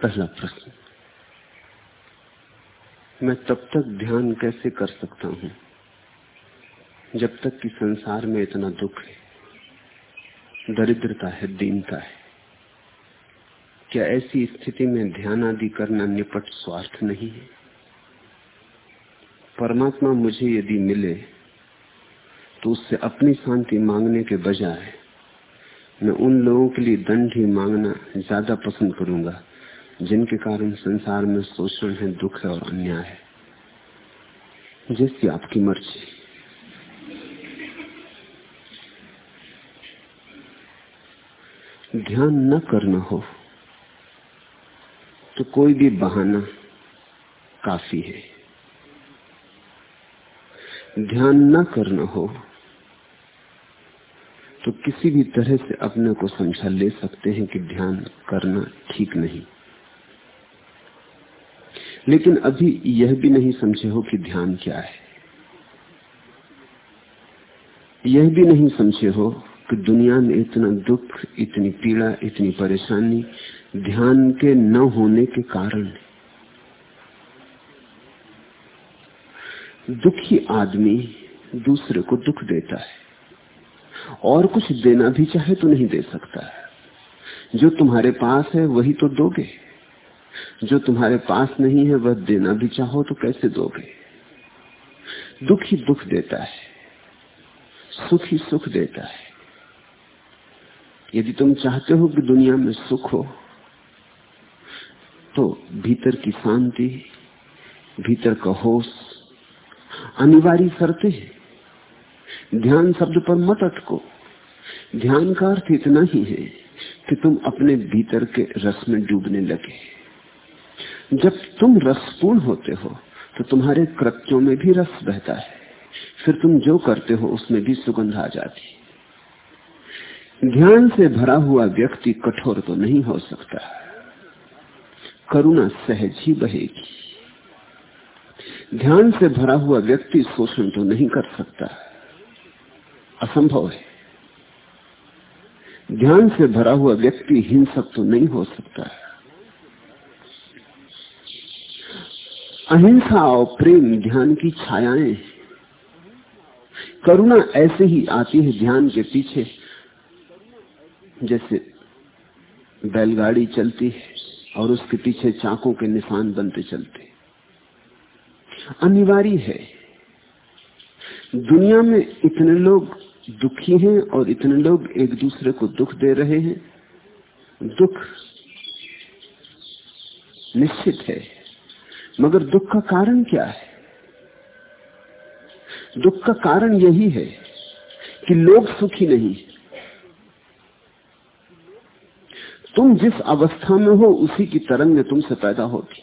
पहला प्रश्न। मैं तब तक ध्यान कैसे कर सकता हूँ जब तक कि संसार में इतना दुख है? दरिद्रता है, दीनता है। क्या ऐसी स्थिति में ध्यान आदि करना निपट स्वार्थ नहीं है? परमात्मा मुझे यदि मिले तो उससे अपनी शांति मांगने के बजाय मैं उन लोगों के लिए दंड ही मांगना ज़्यादा पसंद करूँगा। जिनके कारण संसार में शोषण है, दुख है और अन्याय है। जैसी आपकी मर्ज़ी। ध्यान न करना हो तो कोई भी बहाना काफ़ी है। ध्यान न करना हो तो किसी भी तरह से अपने को समझा ले सकते हैं कि ध्यान करना ठीक नहीं। लेकिन अभी यह भी नहीं समझे हो कि ध्यान क्या है। यह भी नहीं समझे हो कि दुनिया में इतना दुख, इतनी पीड़ा, इतनी परेशानी ध्यान के न होने के कारण दुखी आदमी दूसरे को दुख देता है। और कुछ देना भी चाहे तो नहीं दे सकता है। जो तुम्हारे पास है, वही तो दोगे। जो तुम्हारे पास नहीं है, वह देना भी चाहो तो कैसे दोगे? दुख ही दुख देता है, सुख ही सुख देता है। यदि तुम चाहते हो कि दुनिया में सुख हो तो भीतर की शांति, भीतर का होश अनिवार्य शर्तें हैं। ध्यान शब्द पर मत अटको। ध्यान का अर्थ इतना ही है कि तुम अपने भीतर के रस में डूबने लगे। जब तुम रसपूर्ण होते हो तो तुम्हारे कृत्यों में भी रस बहता है। फिर तुम जो करते हो, उसमें भी सुगंध आ जाती ध्यान से भरा हुआ व्यक्ति कठोर तो नहीं हो सकता। करुणा सहज ही बहेगी। ध्यान से भरा हुआ व्यक्ति शोषण तो नहीं कर सकता। असंभव है। ध्यान से भरा हुआ व्यक्ति हिंसक तो नहीं हो सकता। अहिंसा और प्रेम ध्यान की छायाएँ करुणा ऐसे ही आती है ध्यान के पीछे, जैसे बैलगाड़ी चलती है और उसके पीछे चाकों के निशान बनते चलते अनिवार्य है, दुनिया में इतने लोग दुखी हैं और इतने लोग एक दूसरे को दुख दे रहे हैं। दुख निश्चित है। मगर दुख का कारण क्या है? दुख का कारण यही है कि लोग सुखी नहीं तुम जिस अवस्था में हो, उसी की तरंग तुमसे पैदा होती।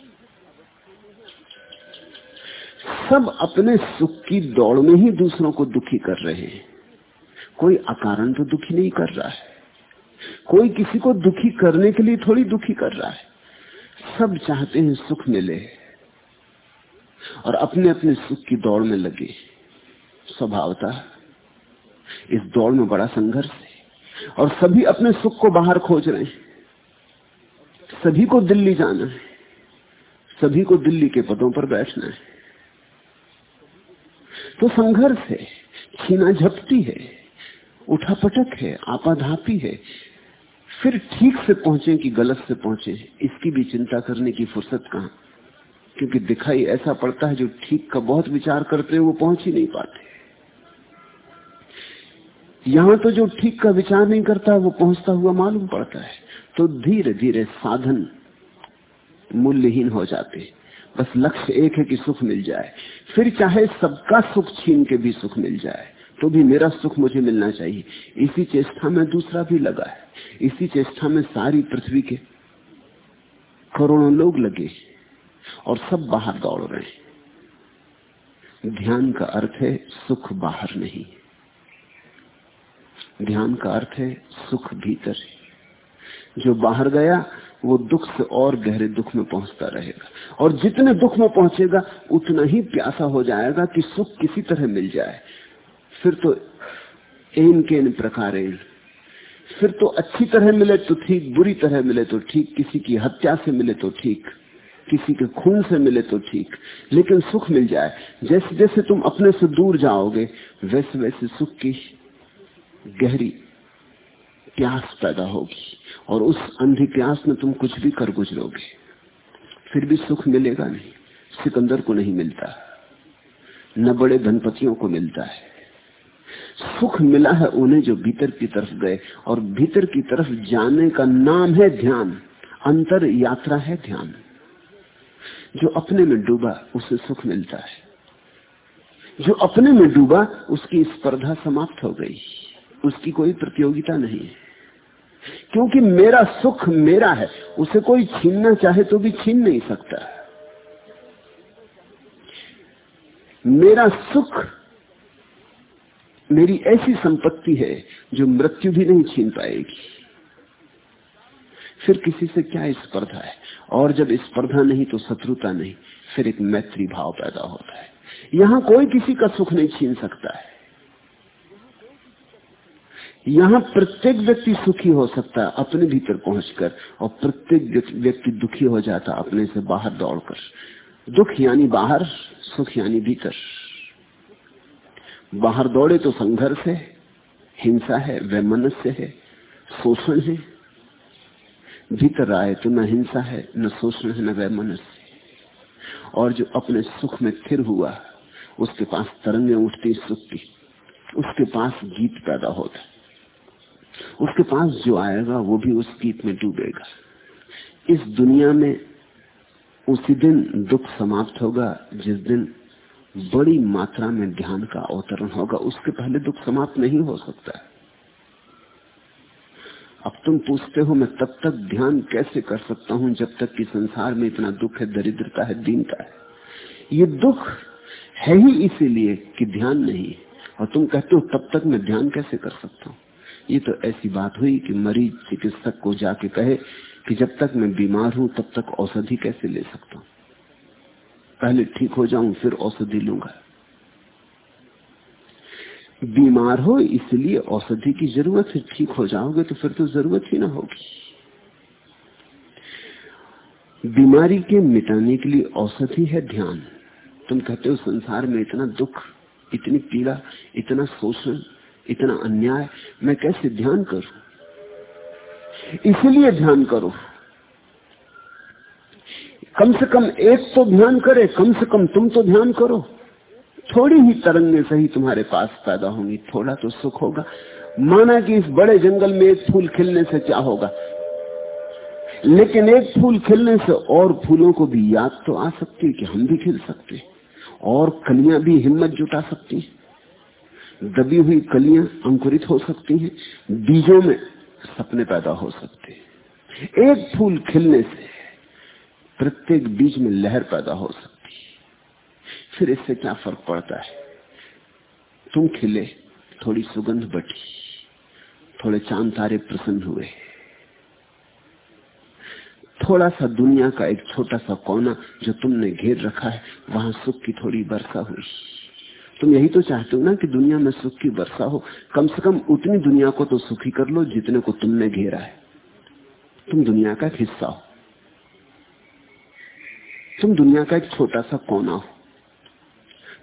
सब अपने सुख की दौड़ में ही दूसरों को दुखी कर रहे हैं। कोई अकारण तो दुखी नहीं कर रहा है। कोई किसी को दुखी करने के लिए थोड़ी दुखी कर रहा है। सब चाहते हैं सुख मिले। और अपने अपने सुख की दौड़ में लगे। स्वभावता इस दौड़ में बड़ा संघर्ष है और सभी अपने सुख को बाहर खोज रहे हैं। सभी को दिल्ली जाना है। सभी को दिल्ली के पदों पर बैठना है। तो संघर्ष है, छीना झपटी है उठापटक है आपाधापी है। फिर ठीक से पहुँचे कि गलत से पहुँचे, इसकी भी चिंता करने की फुर्सत कहाँ? क्योंकि दिखाई ऐसा पड़ता है जो ठीक का बहुत विचार करते हैं वो पहुँच ही नहीं पाते। यहाँ तो जो ठीक का विचार नहीं करता, वो पहुँचता हुआ मालूम पड़ता है। तो धीरे धीरे साधन मूल्यहीन हो जाते बस लक्ष्य एक है कि सुख मिल जाए। फिर चाहे सबका सुख छीन के भी सुख मिल जाए तो भी मेरा सुख मुझे मिलना चाहिए। इसी चेष्टा में दूसरा भी लगा है। इसी चेष्टा में सारी पृथ्वी के करोड़ों लोग लगे और सब बाहर दौड़ रहे हैं। ध्यान का अर्थ है सुख बाहर नहीं। ध्यान का अर्थ है सुख भीतर है। जो बाहर गया, वो दुख से और गहरे दुख में पहुँचता रहेगा। और जितने दुख में पहुंचेगा, उतना ही प्यासा हो जाएगा कि सुख किसी तरह मिल जाए। फिर तो एन के प्रकार। फिर तो अच्छी तरह मिले तो ठीक, बुरी तरह मिले तो ठीक, किसी की हत्या से मिले तो ठीक। किसी के खून से मिले तो ठीक, लेकिन सुख मिल जाए। जैसे जैसे तुम अपने से दूर जाओगे, वैसे वैसे सुख की गहरी प्यास पैदा होगी और उस अंधी प्यास में तुम कुछ भी कर गुजरोगे। फिर भी सुख मिलेगा नहीं। सिकंदर को नहीं मिलता। न बड़े धनपतियों को मिलता है। सुख मिला है उन्हें जो भीतर की तरफ़ गए और भीतर की तरफ़ जाने का नाम है ध्यान। अंतर यात्रा है ध्यान। जो अपने में डूबा, उसे सुख मिलता है। जो अपने में डूबा, उसकी स्पर्धा समाप्त हो गई। उसकी कोई प्रतियोगिता नहीं है। क्योंकि मेरा सुख मेरा है, उसे कोई छीनना चाहे तो भी छीन नहीं सकता। मेरा सुख, मेरी ऐसी संपत्ति है जो मृत्यु भी नहीं छीन पाएगी। फिर किसी से क्या स्पर्धा है? और जब स्पर्धा नहीं तो शत्रुता नहीं, फिर एक मैत्री भाव पैदा होता है। यहाँ कोई किसी का सुख नहीं छीन सकता है। यहाँ प्रत्येक व्यक्ति सुखी हो सकता है अपने भीतर पहुंचकर, और प्रत्येक व्यक्ति दुखी हो जाता अपने से बाहर दौड़कर। दुख यानी बाहर, सुख यानी भीतर। बाहर दौड़े तो संघर्ष है, हिंसा है, वैमनस्य है, शोषण है भीतर आए तो न हिंसा है, न शोषण है, न वैमनस्य और जो अपने सुख में स्थिर हुआ, उसके पास तरंगे उठती सुख। की उसके पास गीत पैदा होता उसके पास जो आएगा, वो भी उस गीत में डूबेगा। इस दुनिया में उसी दिन दुख समाप्त होगा, जिस दिन बड़ी मात्रा में ध्यान का अवतरण होगा। उसके पहले दुख समाप्त नहीं हो सकता। अब तुम पूछते हो मैं तब तक ध्यान कैसे कर सकता हूँ जब तक कि संसार में इतना दुख है, दरिद्रता है, दीनता है? ये दुख है ही इसीलिए कि ध्यान नहीं है। और तुम कहते हो तब तक मैं ध्यान कैसे कर सकता हूँ? ये तो ऐसी बात हुई कि मरीज़ चिकित्सक को जाके कहे कि जब तक मैं बीमार हूँ, तब तक औषधि कैसे ले सकता हूँ? पहले ठीक हो जाऊँ, फिर औषधि लूँगा। बीमार हो, इसलिए औषधि की ज़रूरत है ठीक हो जाओगे तो फिर तो ज़रूरत ही ना होगी। बीमारी के मिटाने के लिए औषधि है ध्यान। तुम कहते हो संसार में इतना दुख, इतनी पीड़ा, इतना शोषण, इतना अन्याय, मैं कैसे ध्यान करूँ? इसलिए ध्यान करो। कम से कम एक तो ध्यान करे, कम से कम तुम तो ध्यान करो। थोड़ी ही तरंगे सही तुम्हारे पास पैदा होंगी, थोड़ा तो सुख होगा। माना कि इस बड़े जंगल में एक फूल खिलने से क्या होगा? लेकिन एक फूल खिलने से और फूलों को भी याद तो आ सकती है कि हम भी खिल सकते और कलियाँ भी हिम्मत जुटा सकती दबी हुई कलियाँ अंकुरित हो सकती हैं, बीजों में सपने पैदा हो सकते हैं। एक फूल खिलने से प्रत्येक बीज में लहर पैदा हो सकती फिर इससे क्या फ़र्क पड़ता है? तुम खिले, थोड़ी सुगंध बटी, थोड़े चाँद तारे प्रसन्न हुए। थोड़ा सा दुनिया का एक छोटा सा कोना जो तुमने घेर रखा है, वहाँ सुख की थोड़ी वर्षा हुई। तुम यही तो चाहते हो ना कि दुनिया में सुख की वर्षा हो। कम से कम उतनी दुनिया को तो सुखी कर लो जितने को तुमने घेरा है। तुम दुनिया का एक हिस्सा हो। तुम दुनिया का एक छोटा सा कोना हो।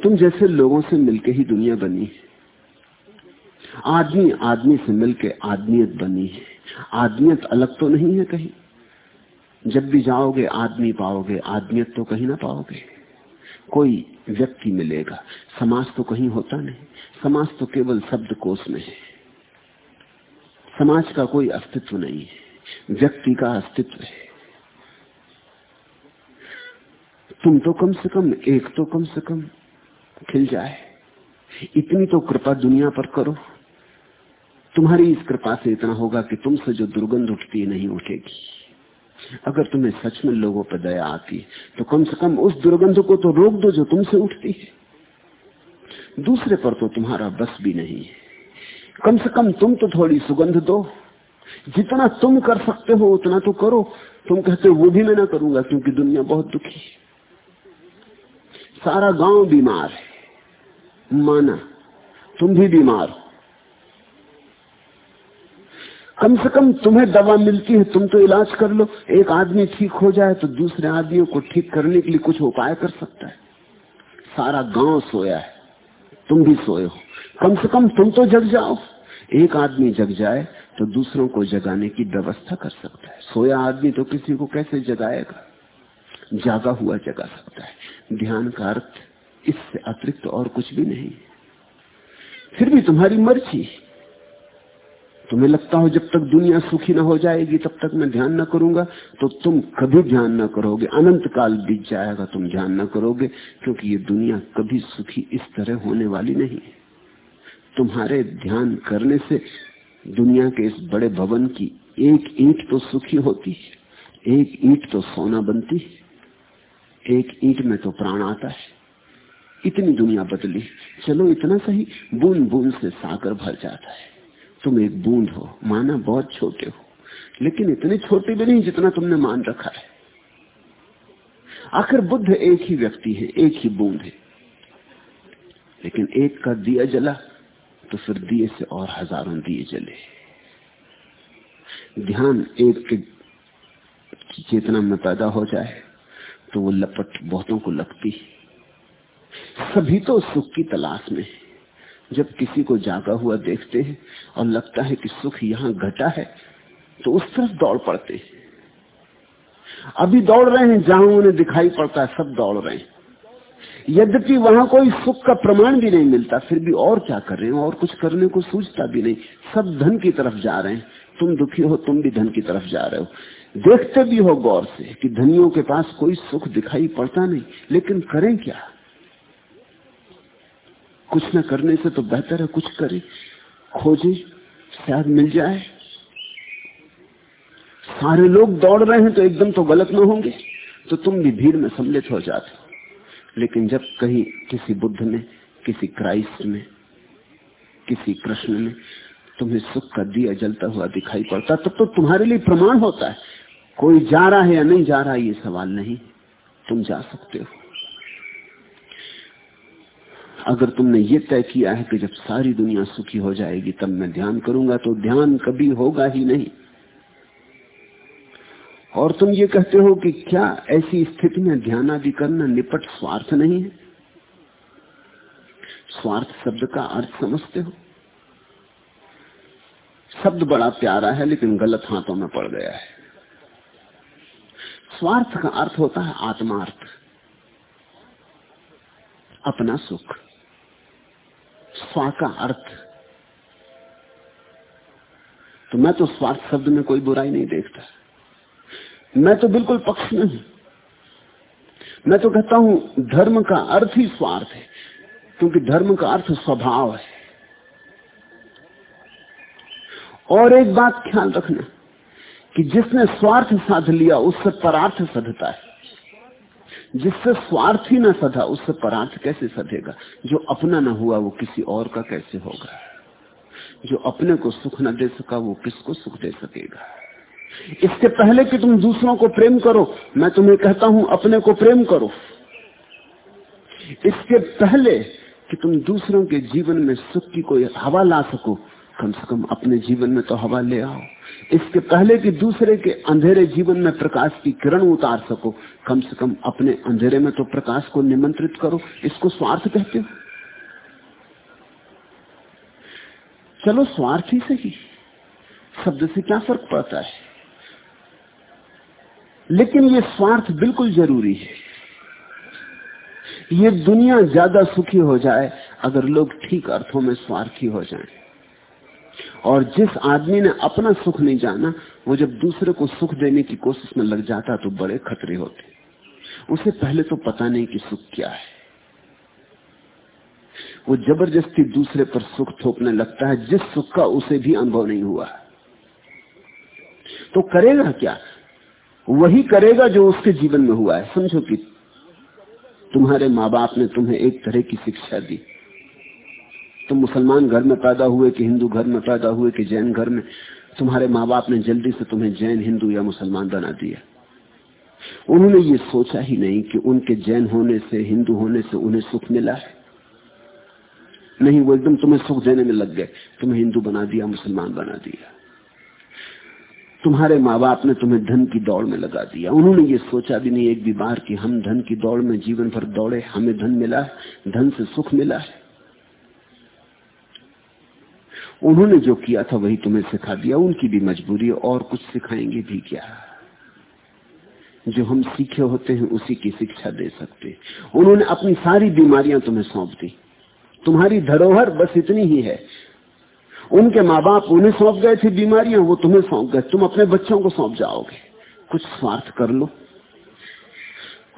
तुम जैसे लोगों से मिलके ही दुनिया बनी है। आदमी आदमी से मिलके आदमियत बनी है। आदमियत अलग तो नहीं है कहीं। जब भी जाओगे आदमी पाओगे, आदमियत तो कहीं ना पाओगे। कोई व्यक्ति मिलेगा। समाज तो कहीं होता नहीं। समाज तो केवल शब्द कोश में है। समाज का कोई अस्तित्व नहीं है। व्यक्ति का अस्तित्व है। तुम तो कम से कम, एक तो कम से कम खिल जाए। इतनी तो कृपा दुनिया पर करो। तुम्हारी इस कृपा से इतना होगा कि तुमसे जो दुर्गंध उठती है नहीं उठेगी। अगर तुम्हें सच में लोगों पर दया आती है तो कम से कम उस दुर्गंध को तो रोक दो जो तुमसे उठती है। दूसरे पर तो तुम्हारा बस भी नहीं है। कम से कम तुम तो थोड़ी सुगंध दो। जितना तुम कर सकते हो, उतना तो करो। तुम कहते हो, वो भी मैं ना करूँगा क्योंकि दुनिया बहुत दुखी है। सारा गाँव बीमार है। माना, तुम भी बीमार हो। कम से कम तुम्हें दवा मिलती है, तुम तो इलाज कर लो। एक आदमी ठीक हो जाए तो दूसरे आदमियों को ठीक करने के लिए कुछ उपाय कर सकता है। सारा गाँव सोया है, तुम भी सोए हो। कम से कम तुम तो जग जाओ। एक आदमी जग जाए तो दूसरों को जगाने की व्यवस्था कर सकता है। सोया आदमी तो किसी को कैसे जगाएगा? जागा हुआ जगा सकता है। ध्यान का अर्थ इससे अतिरिक्त और कुछ भी नहीं। फिर भी तुम्हारी मर्ज़ी। तुम्हें लगता हो जब तक दुनिया सुखी ना हो जाएगी, तब तक मैं ध्यान ना करूँगा तो तुम कभी ध्यान ना करोगे। अनंत काल बीत जाएगा, तुम ध्यान ना करोगे, क्योंकि ये दुनिया कभी सुखी इस तरह होने वाली नहीं तुम्हारे ध्यान करने से दुनिया के इस बड़े भवन की एक ईंट तो सुखी होती है, एक ईंट तो सोना बनती है, एक ईंट में तो प्राण आता है। इतनी दुनिया बदली। चलो इतना सही बूंद बूंद से सागर भर जाता है। तुम एक बूंद हो, माना बहुत छोटे हो। लेकिन इतने छोटे भी नहीं जितना तुमने मान रखा है। आखिर बुद्ध एक ही व्यक्ति है, एक ही बूंद है। लेकिन एक का दिया जला तो फिर दिए से और हज़ारों दिए जले। ध्यान एक के चेतना में पैदा हो जाए तो वो लपट, बहुतों को लगती। सभी तो सुख की तलाश में है। जब किसी को जागा हुआ देखते हैं और लगता है कि सुख यहाँ घटा है तो उस तरफ़ दौड़ पड़ते हैं। अभी दौड़ रहे हैं, जहाँ उन्हें दिखाई पड़ता है, सब दौड़ रहे हैं। यद्यपि वहाँ कोई सुख का प्रमाण भी नहीं मिलता, फिर भी और क्या कर रहे हो? और कुछ करने को सूझता भी नहीं। सब धन की तरफ़ जा रहे हैं। तुम दुखी हो, तुम भी धन की तरफ़ जा रहे हो। देखते भी हो गौर से कि धनियों के पास कोई सुख दिखाई पड़ता नहीं, लेकिन करें क्या? कुछ न करने से तो बेहतर है कुछ करें। खोजे, शायद मिल जाए। सारे लोग दौड़ रहे हैं तो एकदम तो गलत न होंगे। तो तुम भी भीड़ में सम्मिलित हो जाते लेकिन जब कहीं किसी बुद्ध में, किसी क्राइस्ट में, किसी कृष्ण में तुम्हें सुख का दिया जलता हुआ दिखाई पड़ता, तब तो तुम्हारे लिए प्रमाण होता है। कोई जा रहा है या नहीं जा रहा है ये सवाल नहीं। तुम जा सकते हो। अगर तुमने ये तय किया है कि जब सारी दुनिया सुखी हो जाएगी, तब मैं ध्यान करूँगा तो ध्यान कभी होगा ही नहीं। और तुम ये कहते हो कि क्या ऐसी स्थिति में ध्यान आदि करना निपट स्वार्थ नहीं है? स्वार्थ शब्द का अर्थ समझते हो? शब्द बड़ा प्यारा है, लेकिन गलत हाथों में पड़ गया है। स्वार्थ का अर्थ होता है आत्मार्थ, अपना सुख। स्वा का अर्थ। तो मैं तो स्वार्थ शब्द में कोई बुराई नहीं देखता। मैं तो बिल्कुल पक्ष में हूँ मैं तो कहता हूँ, धर्म का अर्थ ही स्वार्थ है, क्योंकि धर्म का अर्थ स्वभाव है। और एक बात ख्याल रखना कि जिसने स्वार्थ साध लिया, उससे परार्थ सधता है। जिससे स्वार्थ ही ना सधा, उससे परार्थ कैसे सधेगा? जो अपना ना हुआ, वो किसी और का कैसे होगा? जो अपने को सुख न दे सका, वो किसको सुख दे सकेगा? इसके पहले कि तुम दूसरों को प्रेम करो, मैं तुम्हें कहता हूँ, अपने को प्रेम करो। इसके पहले कि तुम दूसरों के जीवन में सुख की कोई हवा ला सको कम से कम अपने जीवन में तो हवा ले आओ। इसके पहले कि दूसरे के अंधेरे जीवन में प्रकाश की किरण उतार सको, कम से कम अपने अंधेरे में तो प्रकाश को निमंत्रित करो। इसको स्वार्थ कहते हो? चलो स्वार्थ ही सही। शब्द से क्या फ़र्क पड़ता है? लेकिन ये स्वार्थ बिल्कुल ज़रूरी है। ये दुनिया ज़्यादा सुखी हो जाए अगर लोग ठीक अर्थों में स्वार्थी हो जाएँ। और जिस आदमी ने अपना सुख नहीं जाना, वो जब दूसरे को सुख देने की कोशिश में लग जाता तो बड़े खतरे होते। उसे पहले तो पता नहीं कि सुख क्या है। वो ज़बरदस्ती दूसरे पर सुख थोपने लगता है, जिस सुख का उसे भी अनुभव नहीं हुआ तो करेगा क्या? वही करेगा जो उसके जीवन में हुआ है। समझो कि तुम्हारे माँ बाप ने तुम्हें एक तरह की शिक्षा दी। तुम मुसलमान घर में पैदा हुए कि हिंदू घर में पैदा हुए कि जैन घर में? तुम्हारे माँ बाप ने जल्दी से तुम्हें जैन, हिंदू या मुसलमान बना दिया। उन्होंने ये सोचा ही नहीं कि उनके जैन होने से, हिंदू होने से उन्हें सुख मिला है। नहीं, वो एकदम तुम्हें सुख देने में लग गए। तुम्हें हिंदू बना दिया, मुसलमान बना दिया। तुम्हारे माँ बाप ने तुम्हें धन की दौड़ में लगा दिया। उन्होंने ये सोचा भी नहीं एक भी बार कि हम धन की दौड़ में जीवन भर दौड़े, हमें धन मिला, धन से सुख मिला है। उन्होंने जो किया था वही तुम्हें सिखा दिया, उनकी भी मजबूरी और कुछ सिखाएँगे भी क्या? जो हम सीखे होते हैं, उसी की शिक्षा दे सकते उन्होंने अपनी सारी बीमारियाँ तुम्हें सौंप दी। तुम्हारी धरोहर बस इतनी ही है। उनके माँ बाप उन्हें सौंप गए थे बीमारियाँ, वो तुम्हें सौंप गए। तुम अपने बच्चों को सौंप जाओगे। कुछ स्वार्थ कर लो।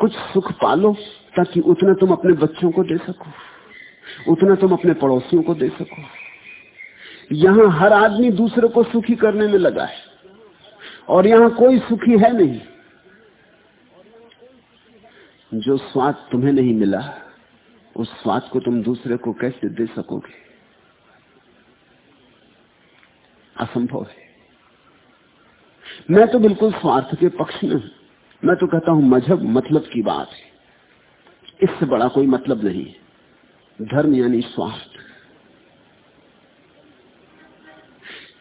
कुछ सुख पालो ताकि उतना तुम अपने बच्चों को दे सको। उतना तुम अपने पड़ोसियों को दे सको। यहाँ हर आदमी दूसरे को सुखी करने में लगा है। और यहाँ कोई सुखी है नहीं। जो स्वाद तुम्हें नहीं मिला, उस स्वाद को तुम दूसरे को कैसे दे सकोगे? असंभव है। मैं तो बिल्कुल स्वार्थ के पक्ष में हूँ। मैं तो कहता हूँ, मज़हब मतलब की बात है। इससे बड़ा कोई मतलब नहीं है। धर्म यानी स्वार्थ।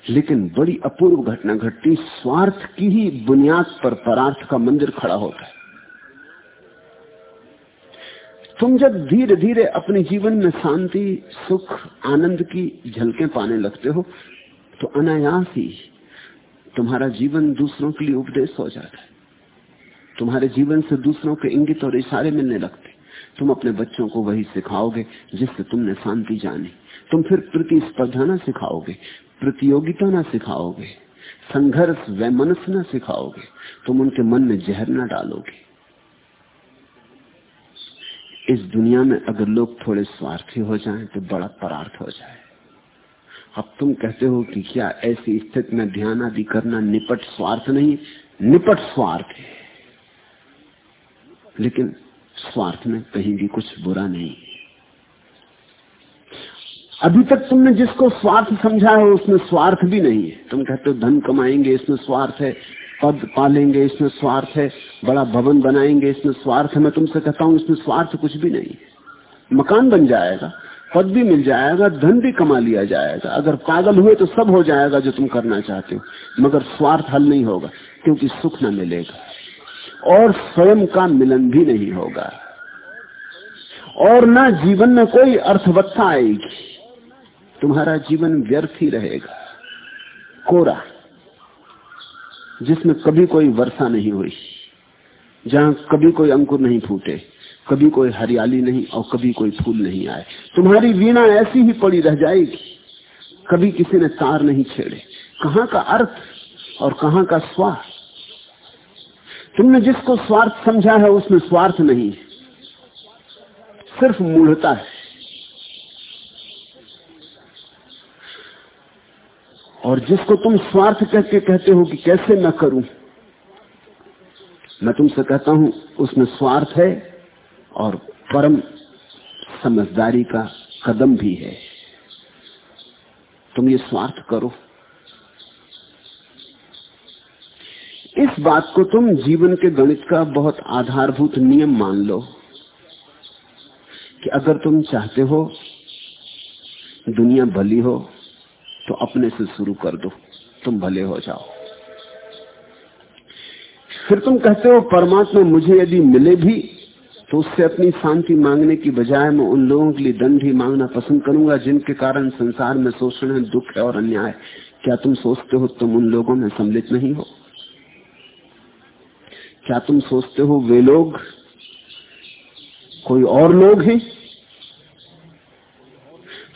लेकिन बड़ी अपूर्व घटना घटती, स्वार्थ की ही बुनियाद पर परार्थ का मंदिर खड़ा होता है। तुम जब धीरे धीरे अपने जीवन में शांति, सुख, आनंद की झलकें पाने लगते हो तो अनायास ही तुम्हारा जीवन दूसरों के लिए उपदेश हो जाता है। तुम्हारे जीवन से दूसरों के इंगित और इशारे मिलने लगते। तुम अपने बच्चों को वही सिखाओगे जिससे तुमने शांति जानी। तुम फिर प्रतिस्पर्धा ना सिखाओगे। प्रतियोगिता ना सिखाओगे, संघर्ष वैमनस ना सिखाओगे, तुम उनके मन में जहर ना डालोगे। इस दुनिया में अगर लोग थोड़े स्वार्थी हो जाएँ तो बड़ा परार्थ हो जाए। अब तुम कहते हो कि क्या ऐसी स्थिति में ध्यान आदि करना निपट स्वार्थ नहीं? निपट स्वार्थ है। लेकिन स्वार्थ में कहीं भी कुछ बुरा नहीं। अभी तक तुमने जिसको स्वार्थ समझा है, उसमें स्वार्थ भी नहीं है। तुम कहते हो, धन कमाएँगे, इसमें स्वार्थ है। पद पालेंगे, इसमें स्वार्थ है। बड़ा भवन बनाएँगे, इसमें स्वार्थ है। मैं तुमसे कहता हूँ, इसमें स्वार्थ कुछ भी नहीं है। मकान बन जाएगा, पद भी मिल जाएगा, धन भी कमा लिया जाएगा। अगर पागल हुए तो सब हो जाएगा जो तुम करना चाहते हो। मगर स्वार्थ हल नहीं होगा, क्योंकि सुख न मिलेगा। और स्वयं का मिलन भी नहीं होगा। और ना जीवन में कोई अर्थवत्ता आएगी। तुम्हारा जीवन व्यर्थ ही रहेगा। कोरा, जिसमें कभी कोई वर्षा नहीं हुई, जहाँ कभी कोई अंकुर नहीं फूटे, कभी कोई हरियाली नहीं और कभी कोई फूल नहीं आए, तुम्हारी वीणा ऐसी ही पड़ी रह जाएगी। कभी किसी ने तार नहीं छेड़े। कहाँ का अर्थ और कहाँ का स्वार्थ? तुमने जिसको स्वार्थ समझा है, उसमें स्वार्थ नहीं सिर्फ़ मूढ़ता है। और जिसको तुम स्वार्थ कह कहते हो कि कैसे मैं करूँ? मैं तुमसे कहता हूँ, उसमें स्वार्थ है और परम समझदारी का कदम भी है। तुम ये स्वार्थ करो। इस बात को तुम जीवन के गणित का बहुत आधारभूत नियम मान लो कि अगर तुम चाहते हो दुनिया भली हो तो अपने से शुरू कर दो। तुम भले हो जाओ। फिर तुम कहते हो, परमात्मा मुझे यदि मिले भी तो उससे अपनी शांति मांगने की बजाय मैं उन लोगों के लिए दंड ही मांगना पसंद करूँगा, जिनके कारण संसार में शोषण है, दुख है और अन्याय। क्या तुम सोचते हो तुम उन लोगों में सम्मिलित नहीं हो? क्या तुम सोचते हो वे लोग कोई और लोग हैं?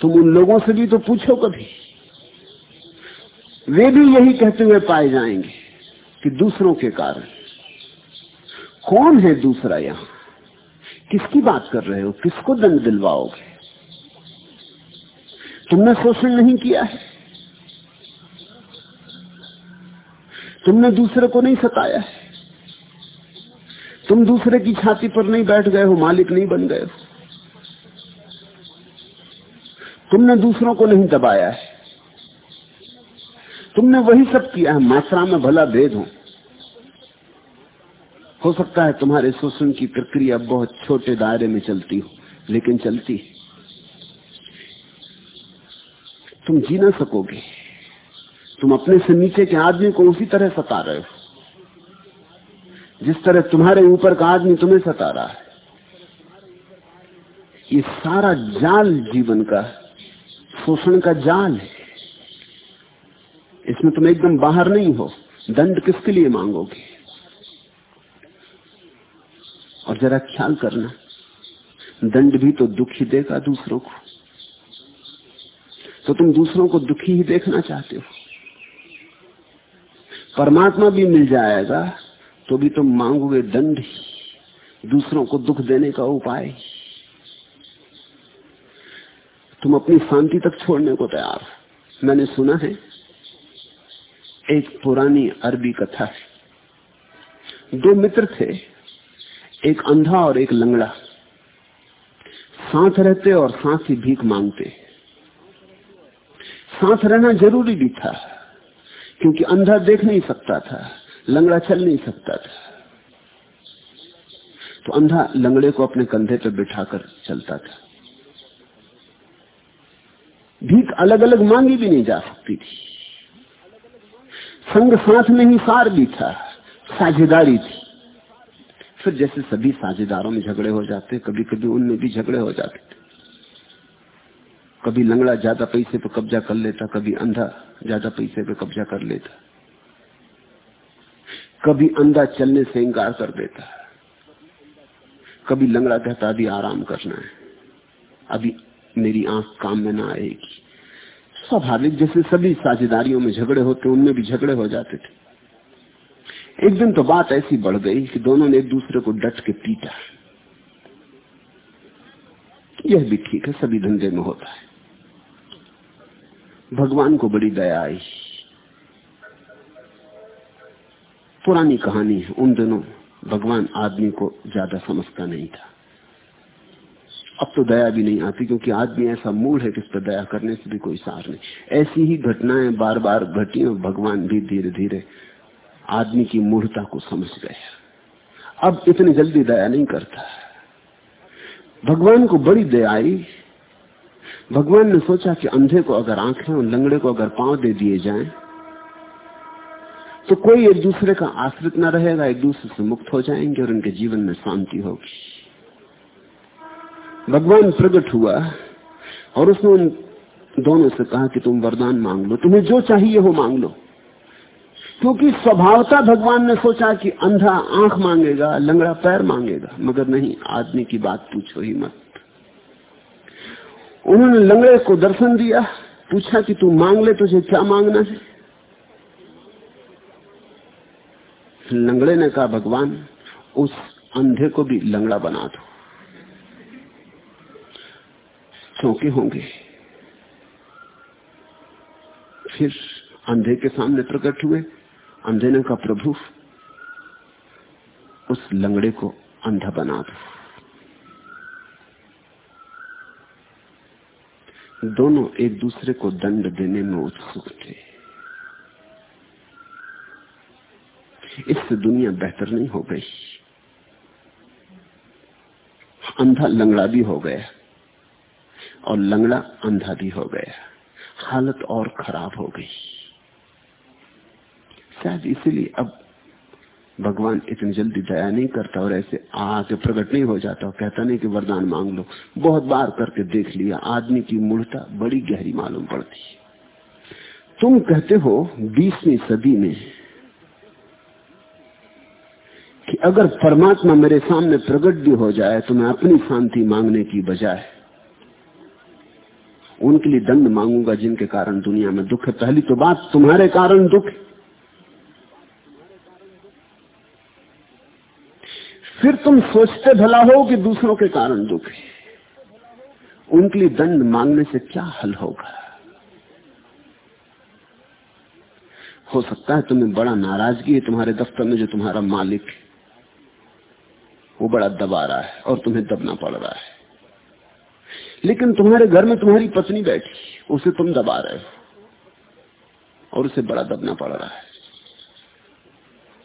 तुम उन लोगों से भी तो पूछो कभी। वे भी यही कहते हुए पाए जाएँगे कि दूसरों के कारण। कौन है दूसरा यहाँ? किसकी बात कर रहे हो? किसको दंड दिलवाओगे? तुमने शोषण नहीं किया है? तुमने दूसरे को नहीं सताया है? तुम दूसरे की छाती पर नहीं बैठ गए हो, मालिक नहीं बन गए हो? तुमने दूसरों को नहीं दबाया है? तुमने वही सब किया है, मात्रा में भला भेद हो। हो सकता है तुम्हारे शोषण की प्रक्रिया बहुत छोटे दायरे में चलती हो, लेकिन चलती तुम जी ना सकोगे। तुम अपने से नीचे के आदमी को उसी तरह सता रहे हो। जिस तरह तुम्हारे ऊपर का आदमी तुम्हें सता रहा है। ये सारा जाल जीवन का, शोषण का जाल है। इसमें तुम एकदम बाहर नहीं हो। दंड किसके लिए मांगोगे? और जरा ख्याल करना, दंड भी तो दुखी देगा दूसरों को। तो तुम दूसरों को दुखी ही देखना चाहते हो। परमात्मा भी मिल जाएगा तो भी तुम मांगोगे दंड ही। दूसरों को दुख देने का उपाय तुम अपनी शांति तक छोड़ने को तैयार मैंने सुना है एक पुरानी अरबी कथा है। दो मित्र थे, एक अंधा और एक लंगड़ा। साथ रहते और साथ ही भीख मांगते। साथ रहना ज़रूरी भी था, क्योंकि अंधा देख नहीं सकता था, लंगड़ा चल नहीं सकता था। तो अंधा लंगड़े को अपने कंधे पर बिठाकर चलता था। भीख अलग अलग मांगी भी नहीं जा सकती थी। संग साथ में ही सार भी था, साझेदारी थी। फिर जैसे सभी साझेदारों में झगड़े हो जाते कभी कभी उनमें भी झगड़े हो जाते थे। कभी लंगड़ा ज़्यादा पैसे पे कब्जा कर लेता, कभी अंधा ज़्यादा पैसे पे कब्जा कर लेता। कभी अंधा चलने से इंकार कर देता। कभी लंगड़ा कहता, अभी आराम करना है। अभी मेरी आँख काम में ना आएगी। स्वाभाविक जैसे सभी साझेदारियों में झगड़े होते, उनमें भी झगड़े हो जाते थे। एक दिन तो बात ऐसी बढ़ गई कि दोनों ने एक दूसरे को डट के पीटा। यह भी ठीक है, सभी धंधे में होता है। भगवान को बड़ी दया आई। पुरानी कहानी है, उन दिनों भगवान आदमी को ज़्यादा समझता नहीं था। अब तो दया भी नहीं आती, क्योंकि आदमी ऐसा मूड है कि इस पर दया करने से भी कोई सार नहीं। ऐसी ही घटनाएँ बार बार घटी और भगवान भी धीरे धीरे आदमी की मूर्ता को समझ गया अब इतनी जल्दी दया नहीं करता। भगवान को बड़ी दया आई। भगवान ने सोचा कि अंधे को अगर आँखें और लंगड़े को अगर पाँव दे दिए जाएँ तो कोई एक दूसरे का आश्रित न रहेगा, एक दूसरे से मुक्त हो जाएँगे और उनके जीवन में शांति होगी। भगवान प्रकट हुआ और उसने उन दोनों से कहा कि तुम वरदान मांग लो, तुम्हें जो चाहिए हो मांग लो। क्योंकि स्वभावता भगवान ने सोचा कि अंधा आँख मांगेगा, लंगड़ा पैर मांगेगा, मगर नहीं, आदमी की बात पूछो ही मत। उन्होंने लंगड़े को दर्शन दिया, पूछा कि तू मांग ले, तुझे क्या मांगना है? लंगड़े ने कहा, भगवान, उस अंधे को भी लंगड़ा बना दो। चौके होंगे। फिर अंधे के सामने प्रकट हुए। अंधे ने कहा, प्रभु, उस लंगड़े को अंधा बना दो। दोनों एक दूसरे को दंड देने में उत्सुक थे। इससे दुनिया बेहतर नहीं हो गई। अंधा लंगड़ा भी हो गया। और लंगड़ा अंधा भी हो गया। हालत और खराब हो गई। शायद इसीलिए अब भगवान इतनी जल्दी दया नहीं करता और ऐसे आके प्रकट नहीं हो जाता और कहता नहीं कि वरदान मांग लो। बहुत बार करके देख लिया, आदमी की मूर्ता बड़ी गहरी मालूम पड़ती। तुम कहते हो बीसवीं सदी में कि अगर परमात्मा मेरे सामने प्रकट भी हो जाए तो मैं अपनी शांति मांगने की बजाय उनके लिए दंड मांगूँगा जिनके कारण दुनिया में दुख है। पहली तो बात, तुम्हारे कारण दुख फिर तुम सोचते भला हो कि दूसरों के कारण दुख है। उनके लिए दंड मांगने से क्या हल होगा? हो सकता है तुम्हें बड़ा नाराज़गी है तुम्हारे दफ्तर में जो तुम्हारा मालिक वो बड़ा दबा रहा है और तुम्हें दबना पड़ रहा है। लेकिन तुम्हारे घर में तुम्हारी पत्नी बैठी, उसे तुम दबा रहे हो। और उसे बड़ा दबना पड़ रहा है।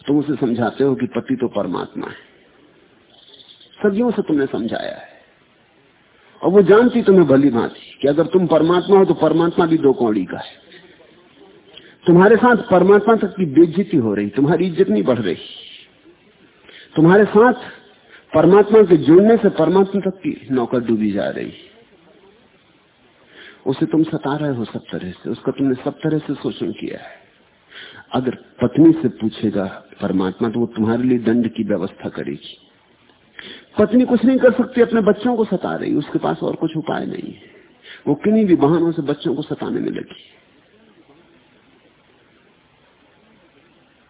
तुम उसे समझाते हो कि पति तो परमात्मा है। सदियों से तुमने समझाया है। और वो जानती तुम्हें भली भांति कि अगर तुम परमात्मा हो तो परमात्मा भी दो कौड़ी का है। तुम्हारे साथ परमात्मा तक की बेइज्जती हो रही, तुम्हारी इज़्ज़त नहीं बढ़ रही। तुम्हारे साथ परमात्मा के जुड़ने से परमात्मा तक की नौकर डूबी जा रही। उसे तुम सता रहे हो सब तरह से। उसका तुमने सब तरह से शोषण किया है। अगर पत्नी से पूछेगा परमात्मा तो वो तुम्हारे लिए दंड की व्यवस्था करेगी। पत्नी कुछ नहीं कर सकती, अपने बच्चों को सता रही उसके पास और कुछ उपाय नहीं है। वो किन्हीं भी बहानों से बच्चों को सताने में लगी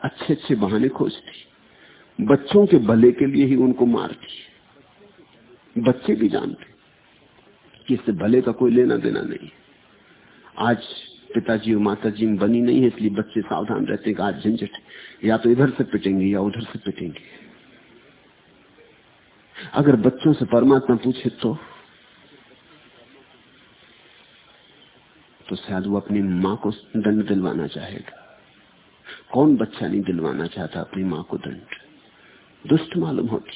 अच्छे अच्छे बहाने खोजती बच्चों के भले के लिए ही उनको मारती बच्चे भी जानते कि इससे भले का कोई लेना देना नहीं। आज पिताजी और माता जी बनी नहीं है, इसलिए बच्चे सावधान रहते हैं आज झंझट या तो इधर से पिटेंगे या उधर से पिटेंगे। अगर बच्चों से परमात्मा पूछे तो तो शायद वो अपनी माँ को दंड दिलवाना चाहेगा। कौन बच्चा नहीं दिलवाना चाहता अपनी माँ को दंड? दुष्ट मालूम होती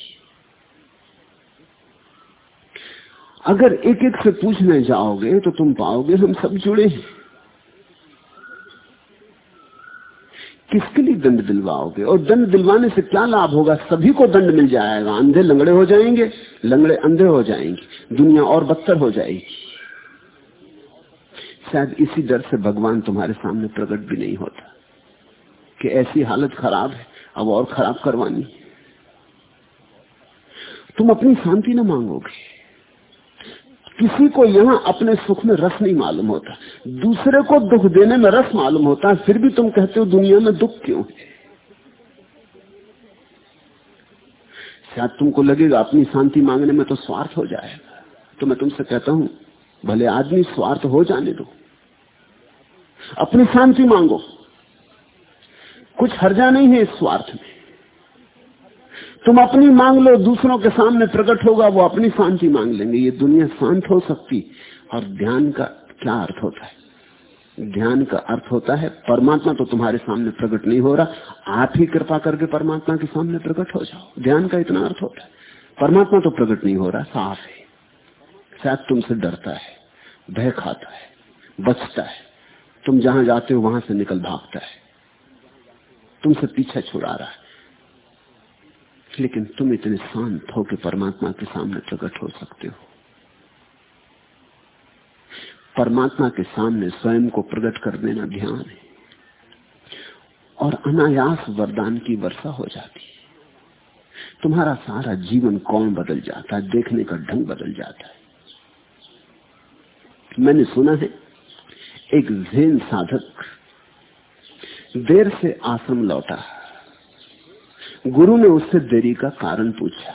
अगर एक एक से पूछने जाओगे तो तुम पाओगे हम सब जुड़े हैं। किसके लिए दंड दिलवाओगे? और दंड दिलवाने से क्या लाभ होगा? सभी को दंड मिल जाएगा। अंधे लंगड़े हो जाएँगे, लंगड़े अंधे हो जाएँगे। दुनिया और बदतर हो जाएगी। शायद इसी डर से भगवान तुम्हारे सामने प्रकट भी नहीं होता कि ऐसी हालत खराब है, अब और खराब करवानी। तुम अपनी शांति ना मांगोगे। किसी को यहाँ अपने सुख में रस नहीं मालूम होता। दूसरे को दुख देने में रस मालूम होता है, फिर भी तुम कहते हो, दुनिया में दुख क्यों शायद तुमको लगेगा, अपनी शांति मांगने में तो स्वार्थ हो जाएगा। तो मैं तुमसे कहता हूँ, भले आदमी स्वार्थ हो जाने दो। अपनी शांति मांगो। कुछ हर्जा नहीं है इस स्वार्थ में। तुम अपनी मांग लो, दूसरों के सामने प्रकट होगा, वो अपनी शांति मांग लेंगे। ये दुनिया शांत हो सकती और ध्यान का क्या अर्थ होता है? ध्यान का अर्थ होता है, परमात्मा तो तुम्हारे सामने प्रकट नहीं हो रहा, आप ही कृपा करके परमात्मा के सामने प्रकट हो जाओ। ध्यान का इतना अर्थ होता है। परमात्मा तो प्रकट नहीं हो रहा, साफ़ है। शायद तुमसे डरता है, भय खाता है, बचता है। तुम जहाँ जाते हो, वहाँ से निकल भागता है। तुमसे पीछा छुड़ा रहा है। लेकिन तुम इतने शांत हो कि परमात्मा के सामने प्रकट हो सकते हो। परमात्मा के सामने स्वयं को प्रकट कर देना ध्यान है। और अनायास वरदान की वर्षा हो जाती है। तुम्हारा सारा जीवन कौन बदल जाता है? देखने का ढंग बदल जाता है। मैंने सुना है, एक जैन साधक देर से आश्रम लौटा गुरु ने उससे देरी का कारण पूछा।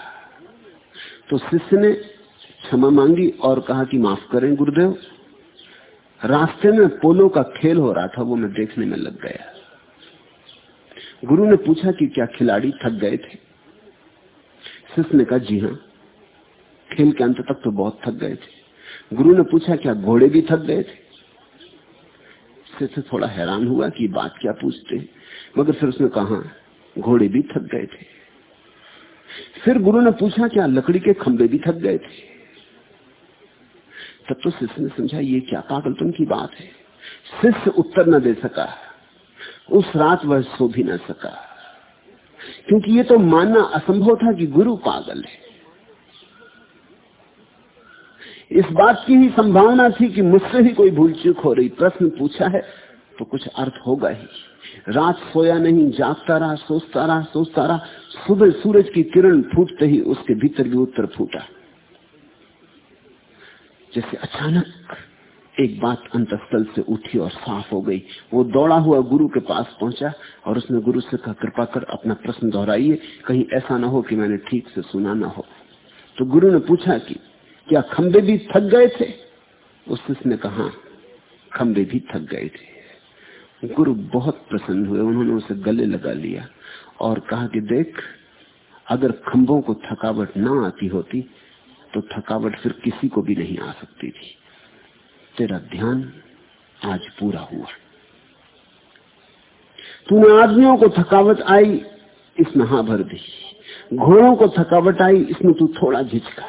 तो शिष्य ने क्षमा मांगी और कहा कि माफ़ करें गुरुदेव। रास्ते में पोलो का खेल हो रहा था, वो मैं देखने में लग गया। गुरु ने पूछा कि क्या खिलाड़ी थक गए थे? शिष्य ने कहा, जी हाँ खेल के अंत तक तो बहुत थक गए थे। गुरु ने पूछा, क्या घोड़े भी थक गए थे? शिष्य थोड़ा हैरान हुआ कि बात क्या पूछते मगर फिर उसने कहा घोड़े भी थक गए थे। फिर गुरु ने पूछा, क्या लकड़ी के खंबे भी थक गए थे? तब तो शिष्य ने समझा, ये क्या पागलपन की बात है। शिष्य उत्तर न दे सका, उस रात वह सो भी न सका। क्योंकि ये तो मानना असंभव था कि गुरु पागल है। इस बात की ही संभावना थी कि मुझसे ही कोई भूल चूक हो रही। प्रश्न पूछा है तो कुछ अर्थ होगा ही। रात सोया नहीं, जागता रहा, सोचता रहा सोचता रहा, सुबह सूरज की किरण फूटते ही उसके भीतर भी उत्तर फूटा। जैसे अचानक एक बात अंतस्थल से उठी और साफ़ हो गई। वो दौड़ा हुआ गुरु के पास पहुँचा और उसने गुरु से कहा, कृपा कर अपना प्रश्न दोहराइए। कहीं ऐसा ना हो कि मैंने ठीक से सुना ना हो। तो गुरु ने पूछा कि, क्या खंबे भी थक गए थे? उस ने कहा खंबे भी थक गए थे। गुरु बहुत प्रसन्न हुए, उन्होंने उसे गले लगा लिया और कहा कि देख, अगर खंभों को थकावट ना आती होती तो थकावट फिर किसी को भी नहीं आ सकती थी। तेरा ध्यान आज पूरा हुआ। तूने आदमियों को थकावट आई इसमें हाँ भर दी। घोड़ों को थकावट आई, इसमें तू थोड़ा झिझका।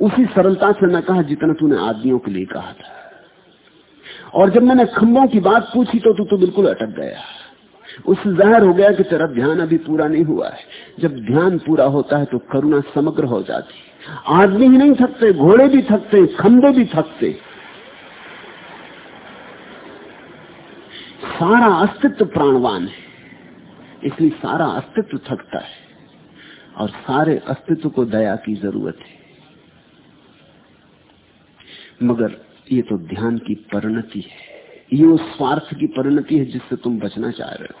उसी सरलता से न कहा जितना तूने आदमियों के लिए कहा था। और जब मैंने खंभों की बात पूछी तो तू तो बिल्कुल अटक गया। उससे ज़ाहिर हो गया कि तेरा ध्यान अभी पूरा नहीं हुआ है। जब ध्यान पूरा होता है तो करुणा समग्र हो जाती। आदमी ही नहीं थकते, घोड़े भी थकते खंभे भी थकते। सारा अस्तित्व प्राणवान है। इसलिए सारा अस्तित्व थकता है। और सारे अस्तित्व को दया की ज़रूरत है। मगर ये तो ध्यान की परिणति है। ये उस स्वार्थ की परिणति है जिससे तुम बचना चाह रहे हो।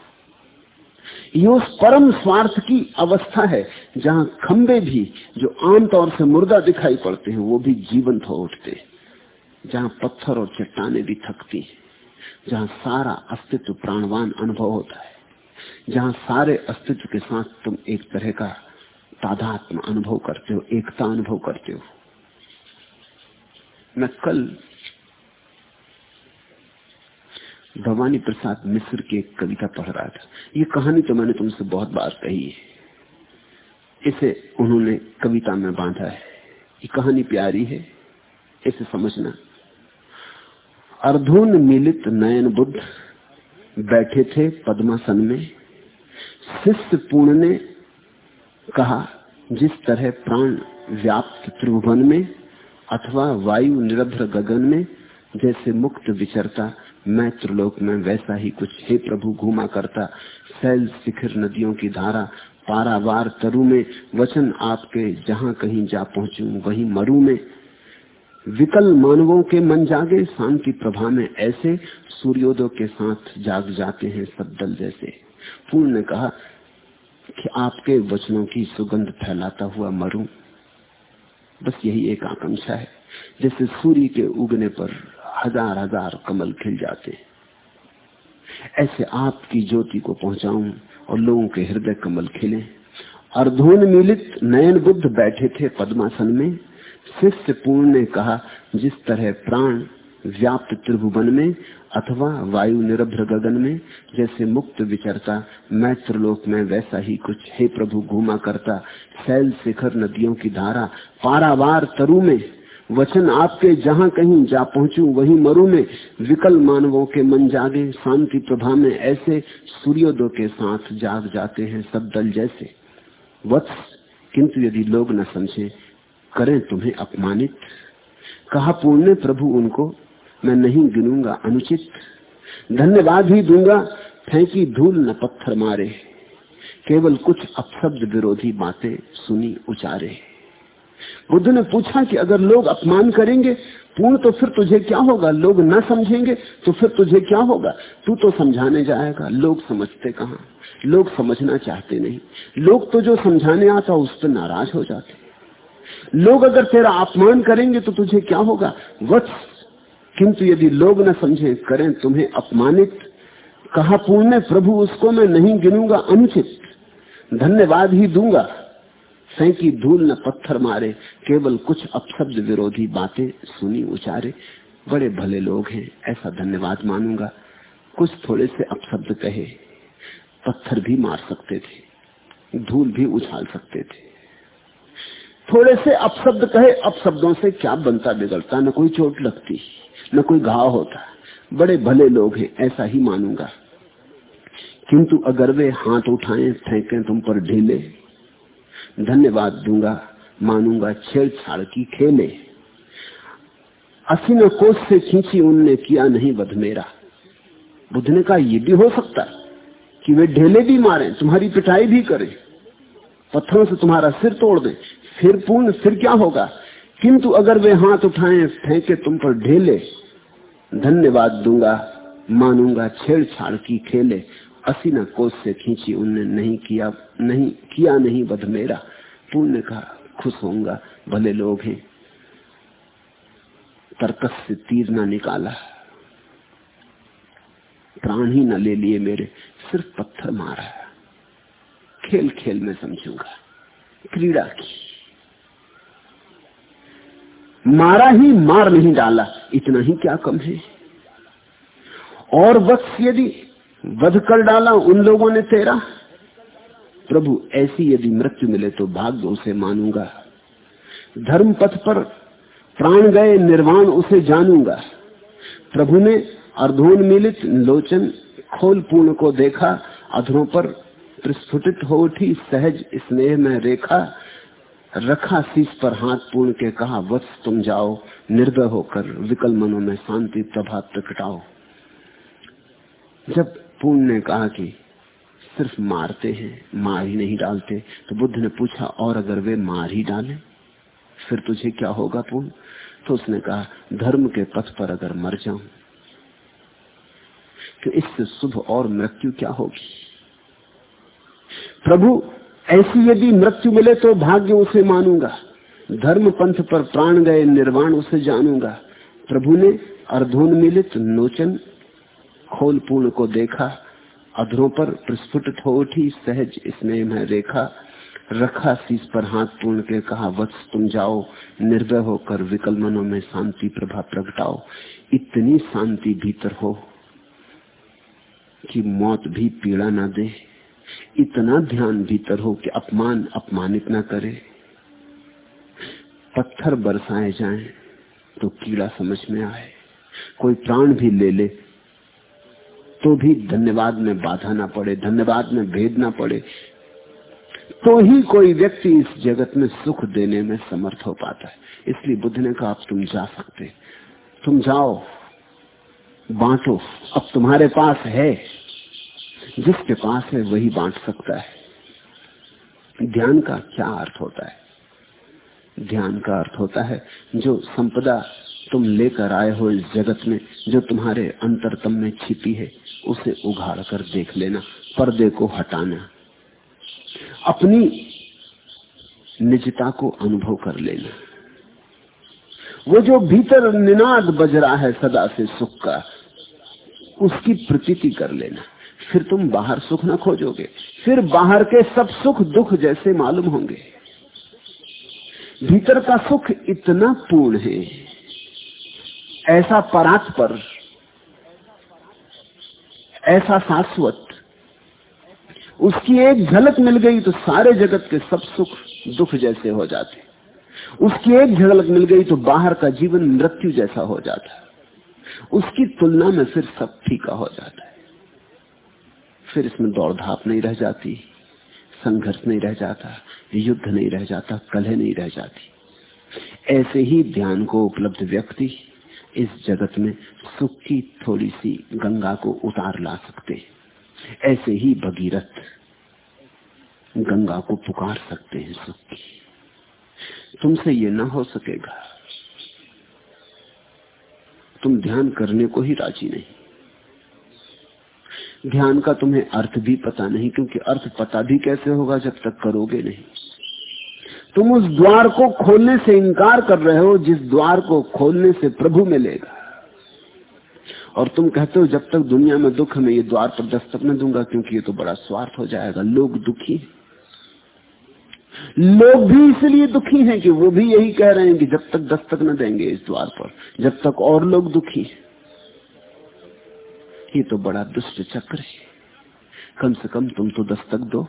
ये उस परम स्वार्थ की अवस्था है जहाँ खंबे भी जो आमतौर से मुर्दा दिखाई पड़ते हैं, वो भी जीवंत हो उठते हैं। जहाँ पत्थर और चट्टाने भी थकती हैं। जहाँ सारा अस्तित्व प्राणवान अनुभव होता है। जहाँ सारे अस्तित्व के साथ तुम एक तरह का तादात्म अनुभव करते हो, एकता अनुभव करते हो। मैं कल भवानी प्रसाद मिश्र की एक कविता पढ़ रहा था। ये कहानी तो मैंने तुमसे बहुत बार कही है। इसे उन्होंने कविता में बांधा है। ये कहानी प्यारी है, इसे समझना। अर्धून मिलित नयन बुद्ध बैठे थे पद्मासन में। शिष्य पूर्ण ने कहा, जिस तरह प्राण व्याप्त त्रिभुवन में अथवा वायु निरभ्र गगन में, जैसे मुक्त विचरता मैं त्रिलोक में वैसा ही कुछ हे प्रभु घूमा करता, सैल शिखर नदियों की धारा, पारावार तरु में, वचन आपके जहाँ कहीं जा पहुंचू, वहीं मरु में। विकल मानवों के मन जागे शांति प्रभा में ऐसे सूर्योदय के साथ जाग जाते हैं सब दल जैसे। फूल ने कहा कि आपके वचनों की सुगंध फैलाता हुआ मरू। बस यही एक आकांक्षा है। जैसे सूर्य के उगने पर हज़ार हज़ार कमल खिल जाते। ऐसे आपकी ज्योति को पहुंचाऊं और लोगों के हृदय कमल खिले। अर्धोन मिलित नयन बुद्ध बैठे थे पद्मासन में। शिष्य पूर्ण ने कहा, जिस तरह प्राण व्याप्त त्रिभुवन में अथवा वायु निरभ्र गगन में, जैसे मुक्त विचरता मैं त्रिलोक में, वैसा ही कुछ हे प्रभु घूमा करता, शैल शिखर नदियों की धारा पारावार तरु में वचन आपके जहाँ कहीं जा पहुंचू, वहीं मरु में। विकल मानवों के मन जागे, शांति प्रभा में ऐसे सूर्योदय के साथ जाग जाते हैं सब दल जैसे। वत्स, किंतु यदि लोग न समझे, करें तुम्हें अपमानित। कहा पूर्ण प्रभु उनको, मैं नहीं गिनूँगा अनुचित। धन्यवाद ही दूँगा, फेंकी धूल न पत्थर मारे। केवल कुछ अपशब्द विरोधी बातें सुनी उचारे। बुद्ध ने पूछा कि अगर लोग अपमान करेंगे, पूर्ण तो फिर तुझे क्या होगा? लोग न समझेंगे तो फिर तुझे क्या होगा? तू तो समझाने जाएगा। लोग समझते कहा? लोग समझना चाहते नहीं। लोग तो जो समझाने आता उस पर नाराज़ हो जाते। लोग अगर तेरा अपमान करेंगे तो तुझे क्या होगा? वत्स। किंतु यदि लोग न समझे, करें तुम्हें अपमानित। कहा पूर्ण प्रभु, उसको मैं नहीं गिनूँगा, अनुचित। धन्यवाद ही दूँगा। सैकी धूल न पत्थर मारे, केवल कुछ अपशब्द विरोधी बातें सुनी उचारे। बड़े भले लोग हैं, ऐसा धन्यवाद मानूँगा। कुछ थोड़े से अपशब्द कहे, पत्थर भी मार सकते थे, धूल भी उछाल सकते थे। थोड़े से अपशब्द कहे अपशब्दों से क्या बनता बिगड़ता, न कोई चोट लगती, न कोई घाव होता। बड़े भले लोग हैं, ऐसा ही मानूँगा। किंतु अगर वे हाथ उठाएँ, फेंकें, तुम पर ढीले धन्यवाद दूँगा, मानूँगा छेड़छाड़ की खेले असीन कोष से खींची उनने किया नहीं वध मेरा। बुद्ध ने कहा यह भी हो सकता है कि वे ढेले भी मारे, तुम्हारी पिटाई भी करें। पत्थरों से तुम्हारा सिर तोड़ दें। फिर पूर्ण फिर क्या होगा? किंतु अगर वे हाथ उठाएँ, फेंके तुम पर ढेले, धन्यवाद दूँगा, मानूँगा छेड़छाड़ की खेले। असीना कोष से खींची उनने नहीं किया नहीं किया नहीं बध मेरा। पुण्य का खुश होऊँगा, भले लोग हैं। तर्कस से तीर ना निकाला। प्राण ही न ले लिए मेरे, सिर्फ़ पत्थर मारा। खेल खेल में समझूँगा, क्रीड़ा की। मारा ही मार नहीं डाला, इतना ही क्या कम है? और वक्त यदि वध कर डाला उन लोगों ने तेरा प्रभु, ऐसी यदि मृत्यु मिले तो भाग्य उसे मानूँगा। धर्म पथ पर प्राण गए, निर्वाण उसे जानूँगा। प्रभु ने अर्धोन मिलित लोचन खोल पूर्ण को देखा, अधरों पर प्रस्फुटित हो उठी, सहज स्नेह में रेखा रखा, शीश पर हाथ पूर्ण के कहा, वत्स तुम जाओ निर्भय होकर विकल मनों में शांति प्रभात प्रकटाओ। जब पूर्ण ने कहा कि सिर्फ़ मारते हैं, मार ही नहीं डालते। तो बुद्ध ने पूछा, और अगर वे मार ही डालें, फिर तुझे क्या होगा पूर्ण? तो उसने कहा, धर्म के पथ पर अगर मर जाऊँ तो इससे शुभ और मृत्यु क्या होगी? प्रभु, ऐसी यदि मृत्यु मिले तो भाग्य उसे मानूँगा। धर्म पंथ पर प्राण गए, निर्वाण उसे जानूँगा। प्रभु ने अर्धोन्मिलित नोचन खोल पूर्ण को देखा अधरों पर प्रस्फुटित हो उठी सहज स्नेह में रेखा रखा शीश पर हाथ पूर्ण के कहा, वत्स तुम जाओ, निर्भय होकर विकल मनों में शांति प्रभा प्रगटाओ। इतनी शांति भीतर हो कि मौत भी पीड़ा ना दे। इतना ध्यान भीतर हो कि अपमान अपमानित ना करे। पत्थर बरसाए जाएँ तो कीड़ा समझ में आए। कोई प्राण भी ले ले तो भी धन्यवाद में बाधा ना पड़े, धन्यवाद में भेद ना पड़े। तो ही कोई व्यक्ति इस जगत में सुख देने में समर्थ हो पाता है। इसलिए बुद्ध ने कहा, अब तुम जा सकते तुम जाओ, बांटो। अब तुम्हारे पास है। जिसके पास है, वही बांट सकता है। ध्यान का क्या अर्थ होता है? ध्यान का अर्थ होता है, जो संपदा तुम लेकर आए हो इस जगत में, जो तुम्हारे अंतरतम में छिपी है। उसे उघाड़ कर देख लेना, पर्दे को हटाना। अपनी निजता को अनुभव कर लेना। वो जो भीतर निनाद बज रहा है सदा से सुख का, उसकी प्रतीति कर लेना। फिर तुम बाहर सुख न खोजोगे, फिर बाहर के सब सुख दुख जैसे मालूम होंगे। भीतर का सुख इतना पूर्ण है, ऐसा परात पर ऐसा शाश्वत। उसकी एक झलक मिल गई तो सारे जगत के सब सुख, दुख जैसे हो जाते। उसकी एक झलक मिल गई तो बाहर का जीवन मृत्यु जैसा हो जाता। उसकी तुलना में फिर सब फीका हो जाता है। फिर इसमें दौड़ धाप नहीं रह जाती, संघर्ष नहीं रह जाता, युद्ध नहीं रह जाता, कलह नहीं रह जाती। ऐसे ही ध्यान को उपलब्ध व्यक्ति इस जगत में सुख की थोड़ी सी गंगा को उतार ला सकते। ऐसे ही भगीरथ गंगा को पुकार सकते हैं सुख। की तुमसे ये ना हो सकेगा। तुम ध्यान करने को ही राज़ी नहीं। ध्यान का तुम्हें अर्थ भी पता नहीं, क्योंकि अर्थ पता भी कैसे होगा जब तक करोगे नहीं। तुम उस द्वार को खोलने से इनकार कर रहे हो, जिस द्वार को खोलने से प्रभु मिलेगा। और तुम कहते हो, जब तक दुनिया में दुख है, मैं ये द्वार पर दस्तक न दूँगा, क्योंकि ये तो बड़ा स्वार्थ हो जाएगा। लोग दुखी लोग भी इसलिए दुखी हैं कि वो भी यही कह रहे हैं कि जब तक दस्तक न देंगे इस द्वार पर, जब तक और लोग दुखी ये तो बड़ा दुष्ट चक्र है। कम से कम तुम तो दस्तक दो।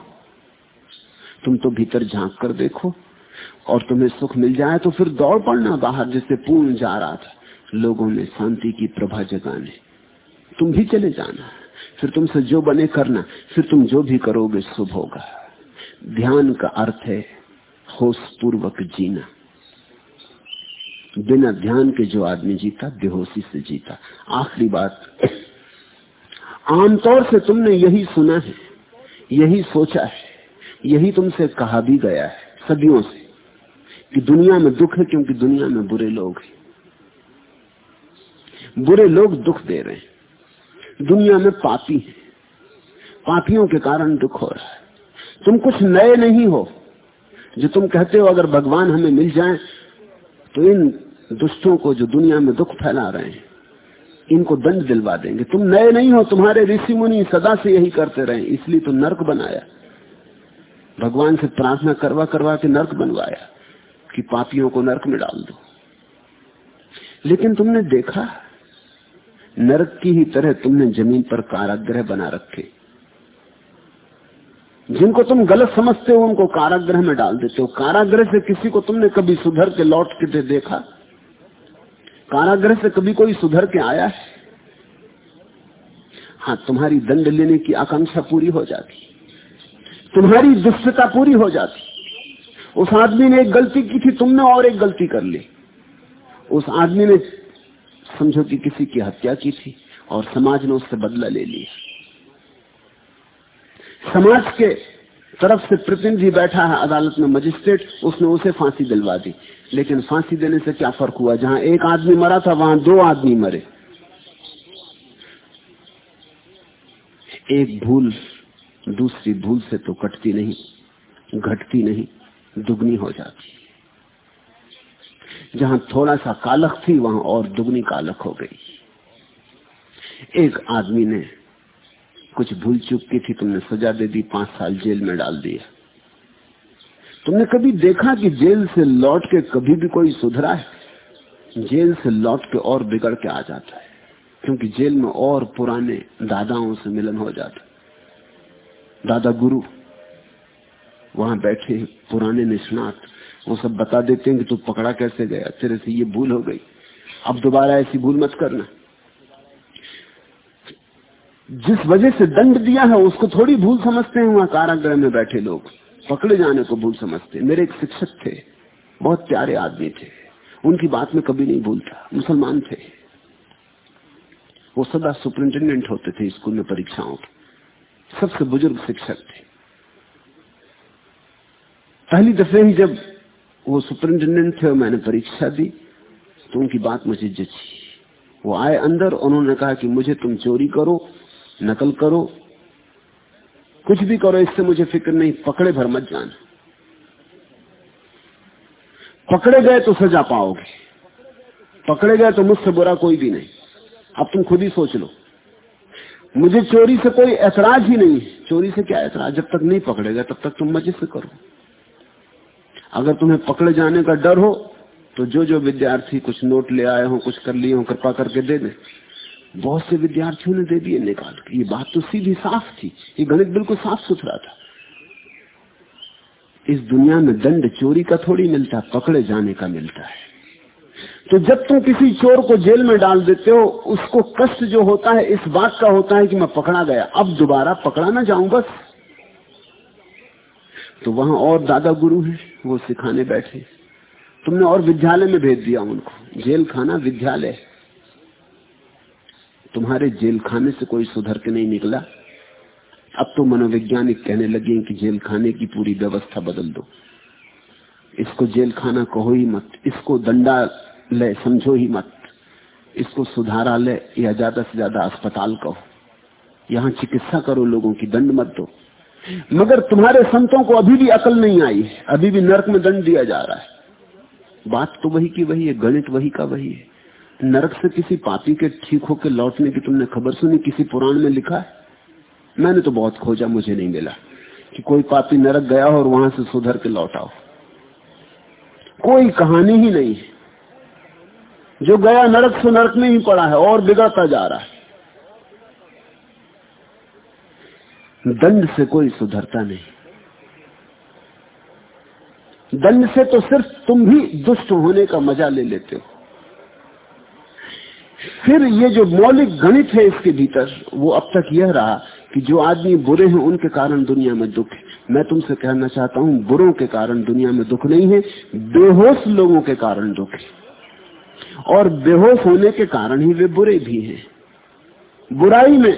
तुम तो भीतर झाँक कर देखो। और तुम्हें सुख मिल जाए तो फिर दौड़ पड़ना बाहर जिससे पूर्ण जा रहा था। लोगों में शांति की प्रभा जगाने। तुम भी चले जाना। फिर तुमसे जो बने करना। फिर तुम जो भी करोगे, शुभ होगा। ध्यान का अर्थ है होश पूर्वक जीना। बिना ध्यान के जो आदमी जीता, बेहोशी से जीता। आखिरी बात, आमतौर से तुमने यही सुना है, यही सोचा है, यही तुमसे कहा भी गया है, सदियों से। कि दुनिया में दुख है क्योंकि दुनिया में बुरे लोग हैं। बुरे लोग दुख दे रहे हैं। दुनिया में पापी है। पापियों के कारण दुख हो रहा है। तुम कुछ नए नहीं हो। जो तुम कहते हो अगर भगवान हमें मिल जाए तो इन दुष्टों को जो दुनिया में दुख फैला रहे हैं, इनको दंड दिलवा देंगे। तुम नए नहीं हो, तुम्हारे ऋषि मुनि सदा से यही करते रहे, इसलिए तो नर्क बनाया। भगवान से प्रार्थना करवा करवा के नर्क बनवाया। कि पापियों को नरक में डाल दो। लेकिन तुमने देखा, नरक की ही तरह तुमने ज़मीन पर काराग्रह बना रखे। जिनको तुम गलत समझते हो, उनको काराग्रह में डाल देते हो। कारागृह से किसी को तुमने कभी सुधर के लौट के दे देखा? कारागृह से कभी कोई सुधर के आया है? हाँ तुम्हारी दंड लेने की आकांक्षा पूरी हो जाती। तुम्हारी दुष्टता पूरी हो जाती। उस आदमी ने एक गलती की थी, तुमने और एक गलती कर ली। उस आदमी ने समझो कि किसी की हत्या की थी और समाज ने उससे बदला ले लिया। समाज के तरफ़ से प्रतिनिधि बैठा है अदालत में मजिस्ट्रेट, उसने उसे फांसी दिलवा दी। लेकिन फांसी देने से क्या फ़र्क हुआ? जहाँ एक आदमी मरा था, वहाँ दो आदमी मरे। एक भूल दूसरी भूल से तो कटती नहीं, घटती नहीं। दुगनी हो जाती। जहाँ थोड़ा सा कालक थी, वहाँ और दुगनी कालक हो गई। एक आदमी ने कुछ भूल चूक की थी, तुमने सजा दे दी, पाँच साल जेल में डाल दिया। तुमने कभी देखा कि जेल से लौट के कभी भी कोई सुधरा है? जेल से लौट के और बिगड़ के आ जाता है, क्योंकि जेल में और पुराने दादाओं से मिलन हो जाता दादा गुरु वहाँ बैठे पुराने निष्णात, वो सब बता देते हैं कि तू पकड़ा कैसे गया? तेरे से ये भूल हो गई। अब दोबारा ऐसी भूल मत करना। जिस वजह से दंड दिया है, उसको थोड़ी भूल समझते हैं वहाँ कारागृह में बैठे लोग। पकड़े जाने को भूल समझते मेरे एक शिक्षक थे, बहुत प्यारे आदमी थे। उनकी बात में कभी नहीं भूलता मुसलमान थे। वो सदा सुपरिंटेंडेंट होते थे स्कूल में परीक्षाओं के सबसे बुज़ुर्ग शिक्षक थे। पहली दफे ही जब वो सुपरिंटेंडेंट थे और मैंने परीक्षा दी तो उनकी बात मुझे जची। वो आए अंदर, उन्होंने कहा कि मुझे तुम चोरी करो, नकल करो, कुछ भी करो, इससे मुझे फ़िक्र नहीं, पकड़े भर मत जाना। पकड़े गए तो सजा पाओगे। पकड़े गए तो मुझसे बुरा कोई भी नहीं। अब तुम खुद ही सोच लो। मुझे चोरी से कोई ऐतराज ही नहीं चोरी से क्या ऐतराज? जब तक नहीं पकड़ेगा तब तक तुम मज़े से करो। अगर तुम्हें पकड़े जाने का डर हो तो जो जो विद्यार्थी कुछ नोट ले आए हो, कुछ कर लिए हो, कृपा करके दे दे। बहुत से विद्यार्थियों ने दे दिए, निकाल के। ये बात तो सीधी साफ़ थी। ये गणित बिल्कुल साफ़ सुथरा था। इस दुनिया में दंड चोरी का थोड़ी मिलता है पकड़े जाने का मिलता है। तो जब तुम किसी चोर को जेल में डाल देते हो, उसको कष्ट जो होता है, इस बात का होता है कि मैं पकड़ा गया। अब दोबारा पकड़ा ना जाऊँ बस। तो वहाँ और दादा गुरु हैं। वो सिखाने बैठे। तुमने और विद्यालय में भेज दिया उनको। जेल खाना विद्यालय। तुम्हारे जेल खाने से कोई सुधर के नहीं निकला। अब तो मनोवैज्ञानिक कहने लगे कि जेल खाने की पूरी व्यवस्था बदल दो। इसको जेल खाना कहो ही मत। इसको दंडा ले, समझो ही मत। इसको सुधारा सुधारालय या ज़्यादा से ज़्यादा अस्पताल कहो। यहाँ चिकित्सा करो लोगों की, दंड मत दो। मगर तुम्हारे संतों को अभी भी अकल नहीं आई। है अभी भी नरक में दंड दिया जा रहा है। बात तो वही की वही है, गणित वही का वही है। नरक से किसी पापी के ठीक होकर लौटने की तुमने खबर सुनी, किसी पुराण में लिखा है? मैंने तो बहुत खोजा, मुझे नहीं मिला कि कोई पापी नरक गया हो और वहाँ से सुधर के लौटा हो। कोई कहानी ही नहीं है। जो गया नरक से नरक में ही पड़ा है, और बिगड़ता जा रहा है। दंड से कोई सुधरता नहीं। दंड से तो सिर्फ़ तुम भी दुष्ट होने का मज़ा ले लेते हो। फिर ये जो मौलिक गणित है इसके भीतर, वो अब तक यह रहा कि जो आदमी बुरे हैं, उनके कारण दुनिया में दुख है। मैं तुमसे कहना चाहता हूँ, बुरों के कारण दुनिया में दुख नहीं है, बेहोश लोगों के कारण दुख है। और बेहोश होने के कारण ही वे बुरे भी हैं। बुराई में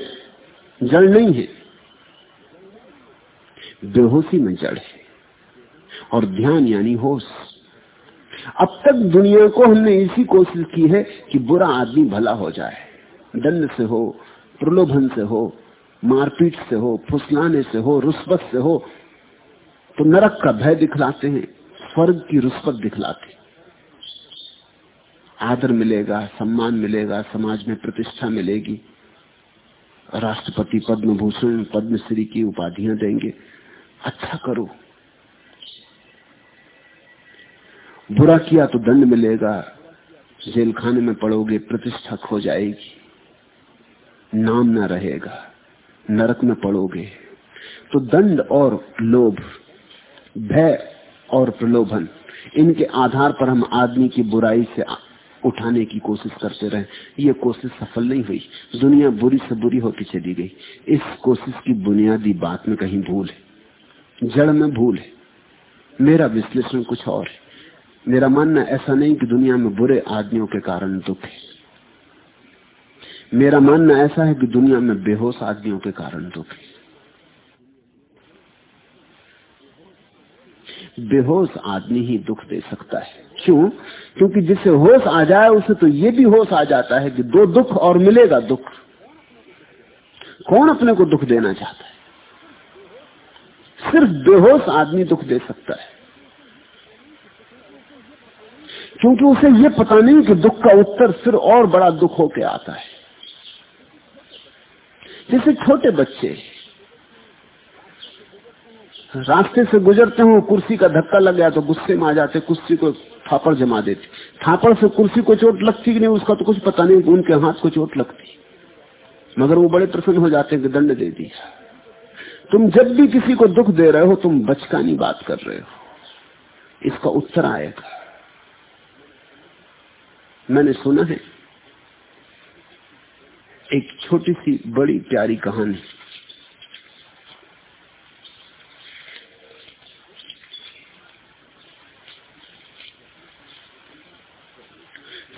जड़ नहीं है। बेहोशी में है। और ध्यान यानी होश। अब तक दुनिया को हमने इसी कोशिश की है कि बुरा आदमी भला हो जाए। दंड से हो, प्रलोभन से हो, मारपीट से हो, फुसलाने से हो रुस्बत से हो तो नरक का भय दिखलाते हैं, स्वर्ग की रुस्बत दिखलाते। आदर मिलेगा, सम्मान मिलेगा, समाज में प्रतिष्ठा मिलेगी। राष्ट्रपति पद्म भूषण पद्मश्री की उपाधियाँ देंगे। अच्छा करो। बुरा किया तो दंड मिलेगा, जेल खाने में पड़ोगे, प्रतिष्ठा खो जाएगी। नाम न रहेगा, नरक में पड़ोगे। तो दंड और लोभ, भय और प्रलोभन, इनके आधार पर हम आदमी की बुराई से उठाने की कोशिश करते रहे। ये कोशिश सफल नहीं हुई। दुनिया बुरी से बुरी होती चली गई। इस कोशिश की बुनियादी बात में कहीं भूल है। जड़ में भूल है। मेरा विश्लेषण कुछ और है। मेरा मानना ऐसा नहीं कि दुनिया में बुरे आदमियों के कारण दुख है। मेरा मानना ऐसा है कि दुनिया में बेहोश आदमियों के कारण दुख है। बेहोश आदमी ही दुख दे सकता है। क्यों? क्योंकि जिसे होश आ जाए, उसे तो ये भी होश आ जाता है कि दो दुख और मिलेगा दुख। कौन अपने को दुख देना चाहता है? सिर्फ़ बेहोश आदमी दुख दे सकता है। क्योंकि उसे यह पता नहीं कि दुख का उत्तर फिर और बड़ा दुख होके आता है। जैसे छोटे बच्चे रास्ते से गुजरते हो, कुर्सी का धक्का लग गया तो गुस्से में आ जाते, कुर्सी को थापड़ जमा देते। थापड़ से कुर्सी को चोट लगती कि नहीं, उसका तो कुछ पता नहीं उनके हाथ को चोट लगती। मगर वो बड़े प्रसन्न हो जाते हैं कि दंड दे दिया। तुम जब भी किसी को दुख दे रहे हो, तुम बचकानी बात कर रहे हो। इसका उत्तर आएगा। मैंने सुना है, एक छोटी सी बड़ी प्यारी कहानी।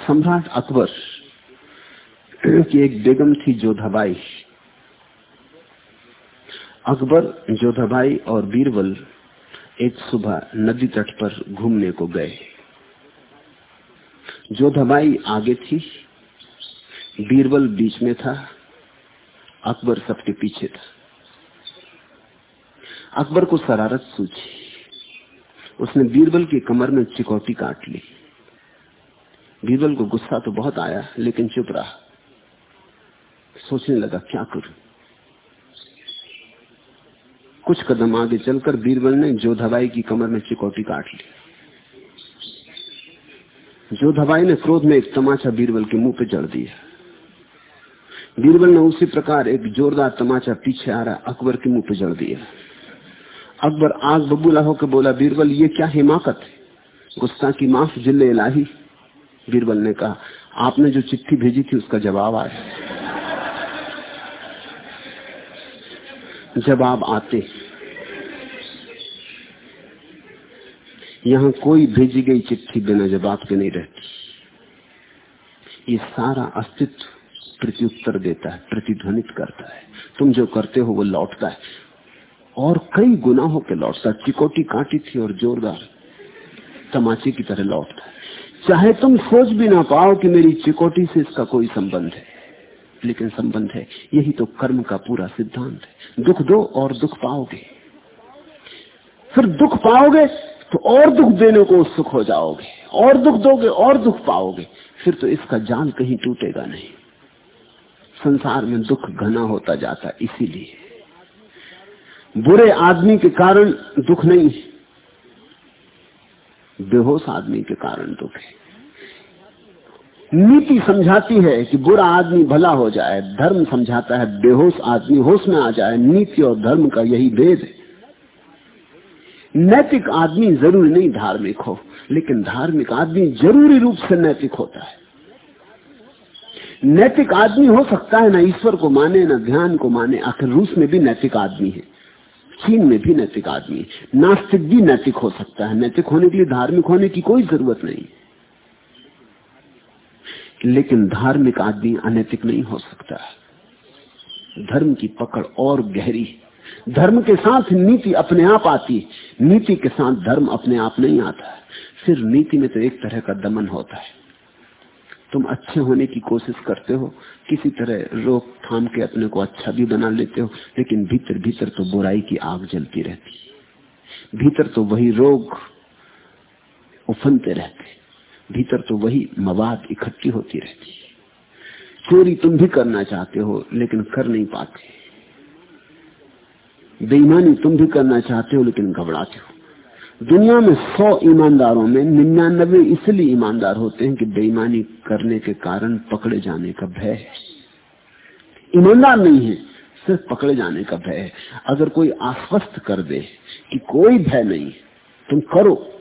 सम्राट अकबर की एक बेगम थी जोधाबाई। अकबर, जोधाबाई और बीरबल एक सुबह नदी तट पर घूमने को गए। जोधाबाई आगे थी, बीरबल बीच में था, अकबर सबके पीछे था। अकबर को शरारत सूझी। उसने बीरबल की कमर में चिकौटी काट ली। बीरबल को गुस्सा तो बहुत आया, लेकिन चुप रहा। सोचने लगा, क्या करूँ? कुछ कदम आगे चलकर बीरबल ने जोधाबाई की कमर में चिकौटी काट ली। जोधाबाई ने क्रोध में एक तमाचा बीरबल के मुँह पे जड़ दिया। बीरबल ने उसी प्रकार एक जोरदार तमाचा पीछे आ रहा अकबर के मुँह पे जड़ दिया। अकबर आग बबूला होकर बोला, बीरबल, ये क्या हिमाकत है? गुस्सा की माफ़ ज़िले इलाही। बीरबल ने कहा, आपने जो चिट्ठी भेजी थी, उसका जवाब आया। जब आप आते यहाँ कोई भेजी गई चिट्ठी बिना जवाब के नहीं रहती। ये सारा अस्तित्व प्रत्युत्तर देता है, प्रतिध्वनित करता है। तुम जो करते हो वो लौटता है। और कई गुनाहों के लौटता चिकोटी काटी थी और जोरदार तमाचे की तरह लौटता है। चाहे तुम सोच भी ना पाओ कि मेरी चिकोटी से इसका कोई संबंध है। लेकिन संबंध है। यही तो कर्म का पूरा सिद्धांत है। दुख दो और दुख पाओगे। फिर दुख पाओगे तो और दुख देने को उत्सुक हो जाओगे। और दुख दोगे, और दुख पाओगे। फिर तो इसका जाल कहीं टूटेगा नहीं। संसार में दुख घना होता जाता इसीलिए। बुरे आदमी के कारण दुख नहीं है। बेहोश आदमी के कारण दुख है। नीति समझाती है कि बुरा आदमी भला हो जाए, धर्म समझाता है, बेहोश आदमी होश में आ जाए, नीति और धर्म का यही भेद है। नैतिक आदमी ज़रूरी नहीं धार्मिक हो, लेकिन धार्मिक आदमी ज़रूरी रूप से नैतिक होता है। नैतिक आदमी हो सकता है ना ईश्वर को माने, ना ध्यान को माने, आखिर रूस में भी नैतिक आदमी है, चीन में भी नैतिक आदमी नास्तिक भी नैतिक हो सकता है, नैतिक होने के लिए धार्मिक होने की कोई ज़रूरत नहीं लेकिन धार्मिक आदमी अनैतिक नहीं हो सकता धर्म की पकड़ और गहरी धर्म के साथ नीति अपने आप आती नीति के साथ धर्म अपने आप नहीं आता सिर्फ़ नीति में तो एक तरह का दमन होता है। तुम अच्छे होने की कोशिश करते हो, किसी तरह रोक थाम के अपने को अच्छा भी बना लेते हो, लेकिन भीतर भीतर तो बुराई की आग जलती रहती भीतर तो वही रोग उफनते रहते भीतर तो वही मवाद इकट्ठी होती रहती है। चोरी तुम भी करना चाहते हो, लेकिन कर नहीं पाते। बेईमानी तुम भी करना चाहते हो, लेकिन घबराते हो। दुनिया में सौ ईमानदारों में निन्यानबे इसलिए ईमानदार होते हैं कि बेईमानी करने के कारण पकड़े जाने का भय है। ईमानदार नहीं है, सिर्फ़ पकड़े जाने का भय है। अगर कोई आश्वस्त कर दे कि कोई भय नहीं तुम करो।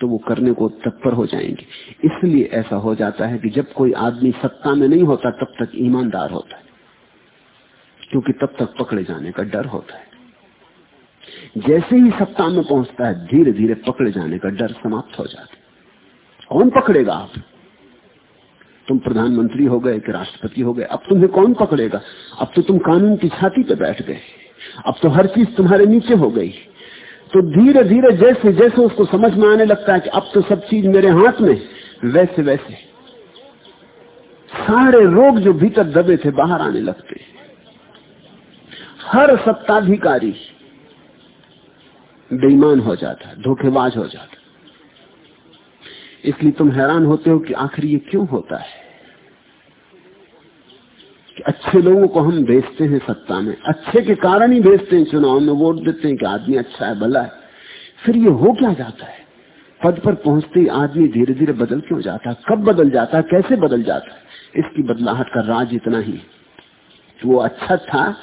तो वो करने को तत्पर हो जाएँगे। इसलिए ऐसा हो जाता है कि जब कोई आदमी सत्ता में नहीं होता, तब तक ईमानदार होता है। क्योंकि तब तक पकड़े जाने का डर होता है। जैसे ही सत्ता में पहुँचता है धीरे धीरे पकड़े जाने का डर समाप्त हो जाता है। कौन पकड़ेगा आप? तुम प्रधानमंत्री हो गए कि राष्ट्रपति हो गए, अब तुम्हें कौन पकड़ेगा? अब तो तुम कानून की छाती पर बैठ गए। अब तो हर चीज़ तुम्हारे नीचे हो गई। तो धीरे धीरे जैसे जैसे उसको समझ में आने लगता है कि अब तो सब चीज़ मेरे हाथ में वैसे वैसे। सारे रोग जो भीतर दबे थे बाहर आने लगते हर सत्ताधिकारी बेईमान हो जाता धोखेबाज हो जाता इसलिए तुम हैरान होते हो कि आखिर ये क्यों होता है? अच्छे लोगों को हम भेजते हैं सत्ता में। अच्छे के कारण ही भेजते हैं, चुनाव में वोट देते हैं कि आदमी अच्छा है, भला है। फिर ये हो क्या जाता है? पद पर पहुँचते ही आदमी धीरे धीरे बदल क्यों जाता है? कब बदल जाता है? कैसे बदल जाता है? इसकी बदलाहट का राज इतना ही। वो अच्छा था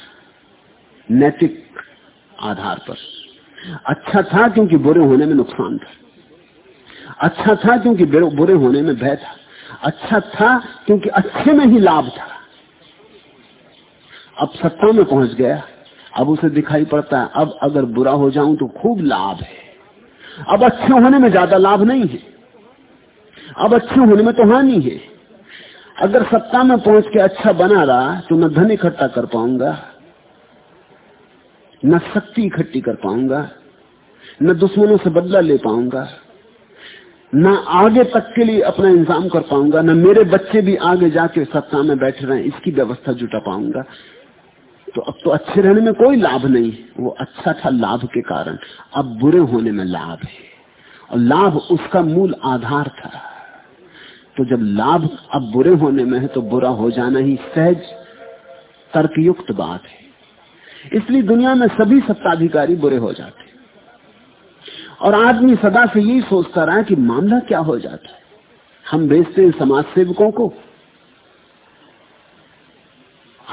नैतिक आधार पर। अच्छा था क्योंकि बुरे होने में नुकसान था। अच्छा था क्योंकि बुरे होने में भय था। अच्छा था क्योंकि अच्छे में ही लाभ था। अब सत्ता में पहुँच गया। अब उसे दिखाई पड़ता है, अब अगर बुरा हो जाऊँ तो खूब लाभ है। अब अच्छे होने में ज़्यादा लाभ नहीं है। अब अच्छे होने में तो हानि है। अगर सत्ता में पहुँच के अच्छा बना रहा तो मैं धन इकट्ठा कर पाऊँगा, न शक्ति इकट्ठी कर पाऊँगा, न दुश्मनों से बदला ले पाऊँगा, न आगे तक के लिए अपना इंतज़ाम कर पाऊँगा, न मेरे बच्चे भी आगे जाके सत्ता में बैठ रहे हैं, इसकी व्यवस्था जुटा पाऊँगा। तो अब तो अच्छे रहने में कोई लाभ नहीं। वो अच्छा था लाभ के कारण। अब बुरे होने में लाभ है। और लाभ उसका मूल आधार था। तो जब लाभ अब बुरे होने में है तो बुरा हो जाना ही सहज, तर्कयुक्त बात है। इसलिए दुनिया में सभी सत्ताधिकारी बुरे हो जाते और आदमी सदा से यही सोचता रहा कि मामला क्या हो जाता है। हम भेजते हैं समाज सेवकों को।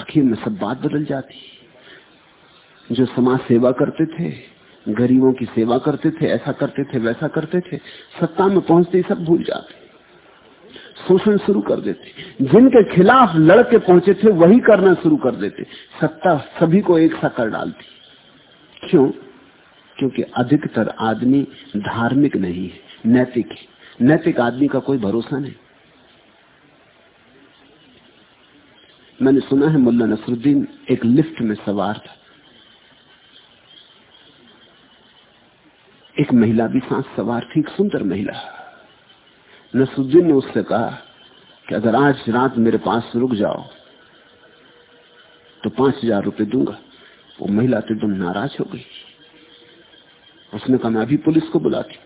आखिर में सब बात बदल जाती। जो समाज सेवा करते थे, गरीबों की सेवा करते थे, ऐसा करते थे, वैसा करते थे, सत्ता में पहुँचते ही सब भूल जाते। शोषण शुरू कर देते। जिनके खिलाफ लड़के पहुँचे थे, वही करना शुरू कर देते। सत्ता सभी को एक सा कर डालती। क्यों? क्योंकि अधिकतर आदमी धार्मिक नहीं है, नैतिक है। नैतिक आदमी का कोई भरोसा नहीं। मैंने सुना है मुल्ला नसरुद्दीन एक लिफ्ट में सवार था। एक महिला भी सांस सवार थी, एक सुंदर महिला। नसरुद्दीन ने उससे कहा कि अगर आज रात मेरे पास रुक जाओ तो पाँच हज़ार रुपये दूँगा। वो महिला तो एकदम नाराज़ हो गई। उसने कहा, मैं अभी पुलिस को बुलाती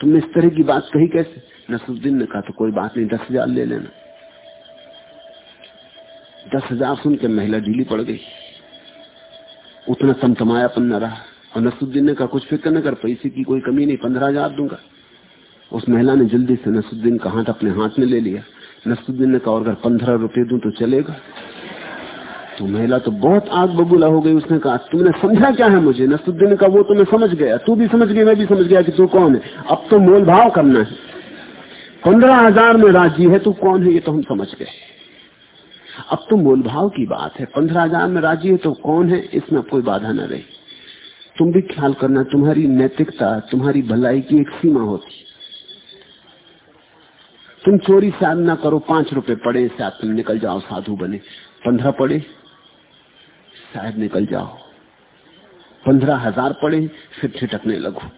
तुमने इस तरह की बात कही कैसे? नसरुद्दीन ने कहा तो कोई बात नहीं, दस हज़ार ले लेना। दस हज़ार सुन के महिला ढीली पड़ गई। उतना समतमायापन न रहा। और नसरुद्दीन ने कहा, कुछ फ़िक्र न कर, पैसे की कोई कमी नहीं, पंद्रह हज़ार दूँगा। उस महिला ने जल्दी से नसरुद्दीन का हाथ अपने हाथ में ले लिया। नसरुद्दीन ने कहा अगर पंद्रह रुपये दू तो चलेगा। तो महिला तो बहुत आग बबूला हो गई। उसने कहा, तुमने समझा क्या है मुझे? नसरुद्दीन का वो तो मैं समझ गया। तू भी समझ गई, मैं भी समझ गया कि तू कौन है। अब तो मोल भाव करना है। पंद्रह हज़ार में राज़ी है, तू कौन है, ये तो हम समझ गए। अब तो मोल भाव की बात है। पंद्रह हज़ार में राज़ी है तो कौन है? इसमें कोई बाधा न रही। तुम भी ख्याल करना, तुम्हारी नैतिकता, तुम्हारी भलाई की एक सीमा होती तुम चोरी शायद ना करो, पाँच रुपए पड़े शायद तुम निकल जाओ, साधु बने। पंद्रह पड़े, शायद निकल जाओ। पंद्रह हज़ार पड़े, फिर छिटकने लगो।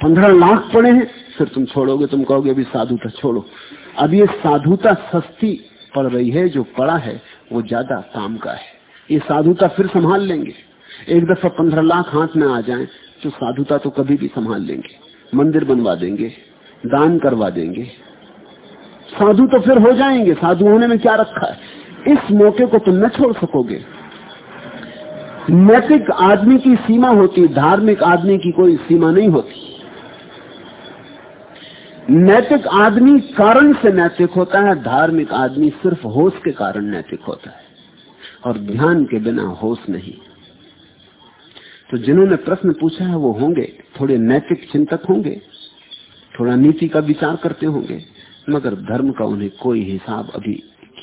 पंद्रह लाख पड़े हैं, फिर तुम छोड़ोगे, तुम कहोगे, अभी साधुता छोड़ो। अब ये साधुता सस्ती पड़ रही है, जो पड़ा है, वो ज़्यादा काम का है। ये साधुता फिर संभाल लेंगे। एक दफ़ा पंद्रह लाख हाथ में आ जाए तो साधुता तो कभी भी संभाल लेंगे। मंदिर बनवा देंगे, दान करवा देंगे। साधु तो फिर हो जाएँगे। साधु होने में क्या रखा है? इस मौके को तुम न छोड़ सकोगे। नैतिक आदमी की सीमा होती, धार्मिक आदमी की कोई सीमा नहीं होती। नैतिक आदमी कारण से नैतिक होता है, धार्मिक आदमी सिर्फ़ होश के कारण नैतिक होता है। और ध्यान के बिना होश नहीं। तो जिन्होंने प्रश्न पूछा है, वो होंगे, थोड़े नैतिक चिंतक होंगे, थोड़ा नीति का विचार करते होंगे, मगर धर्म का उन्हें कोई हिसाब अभी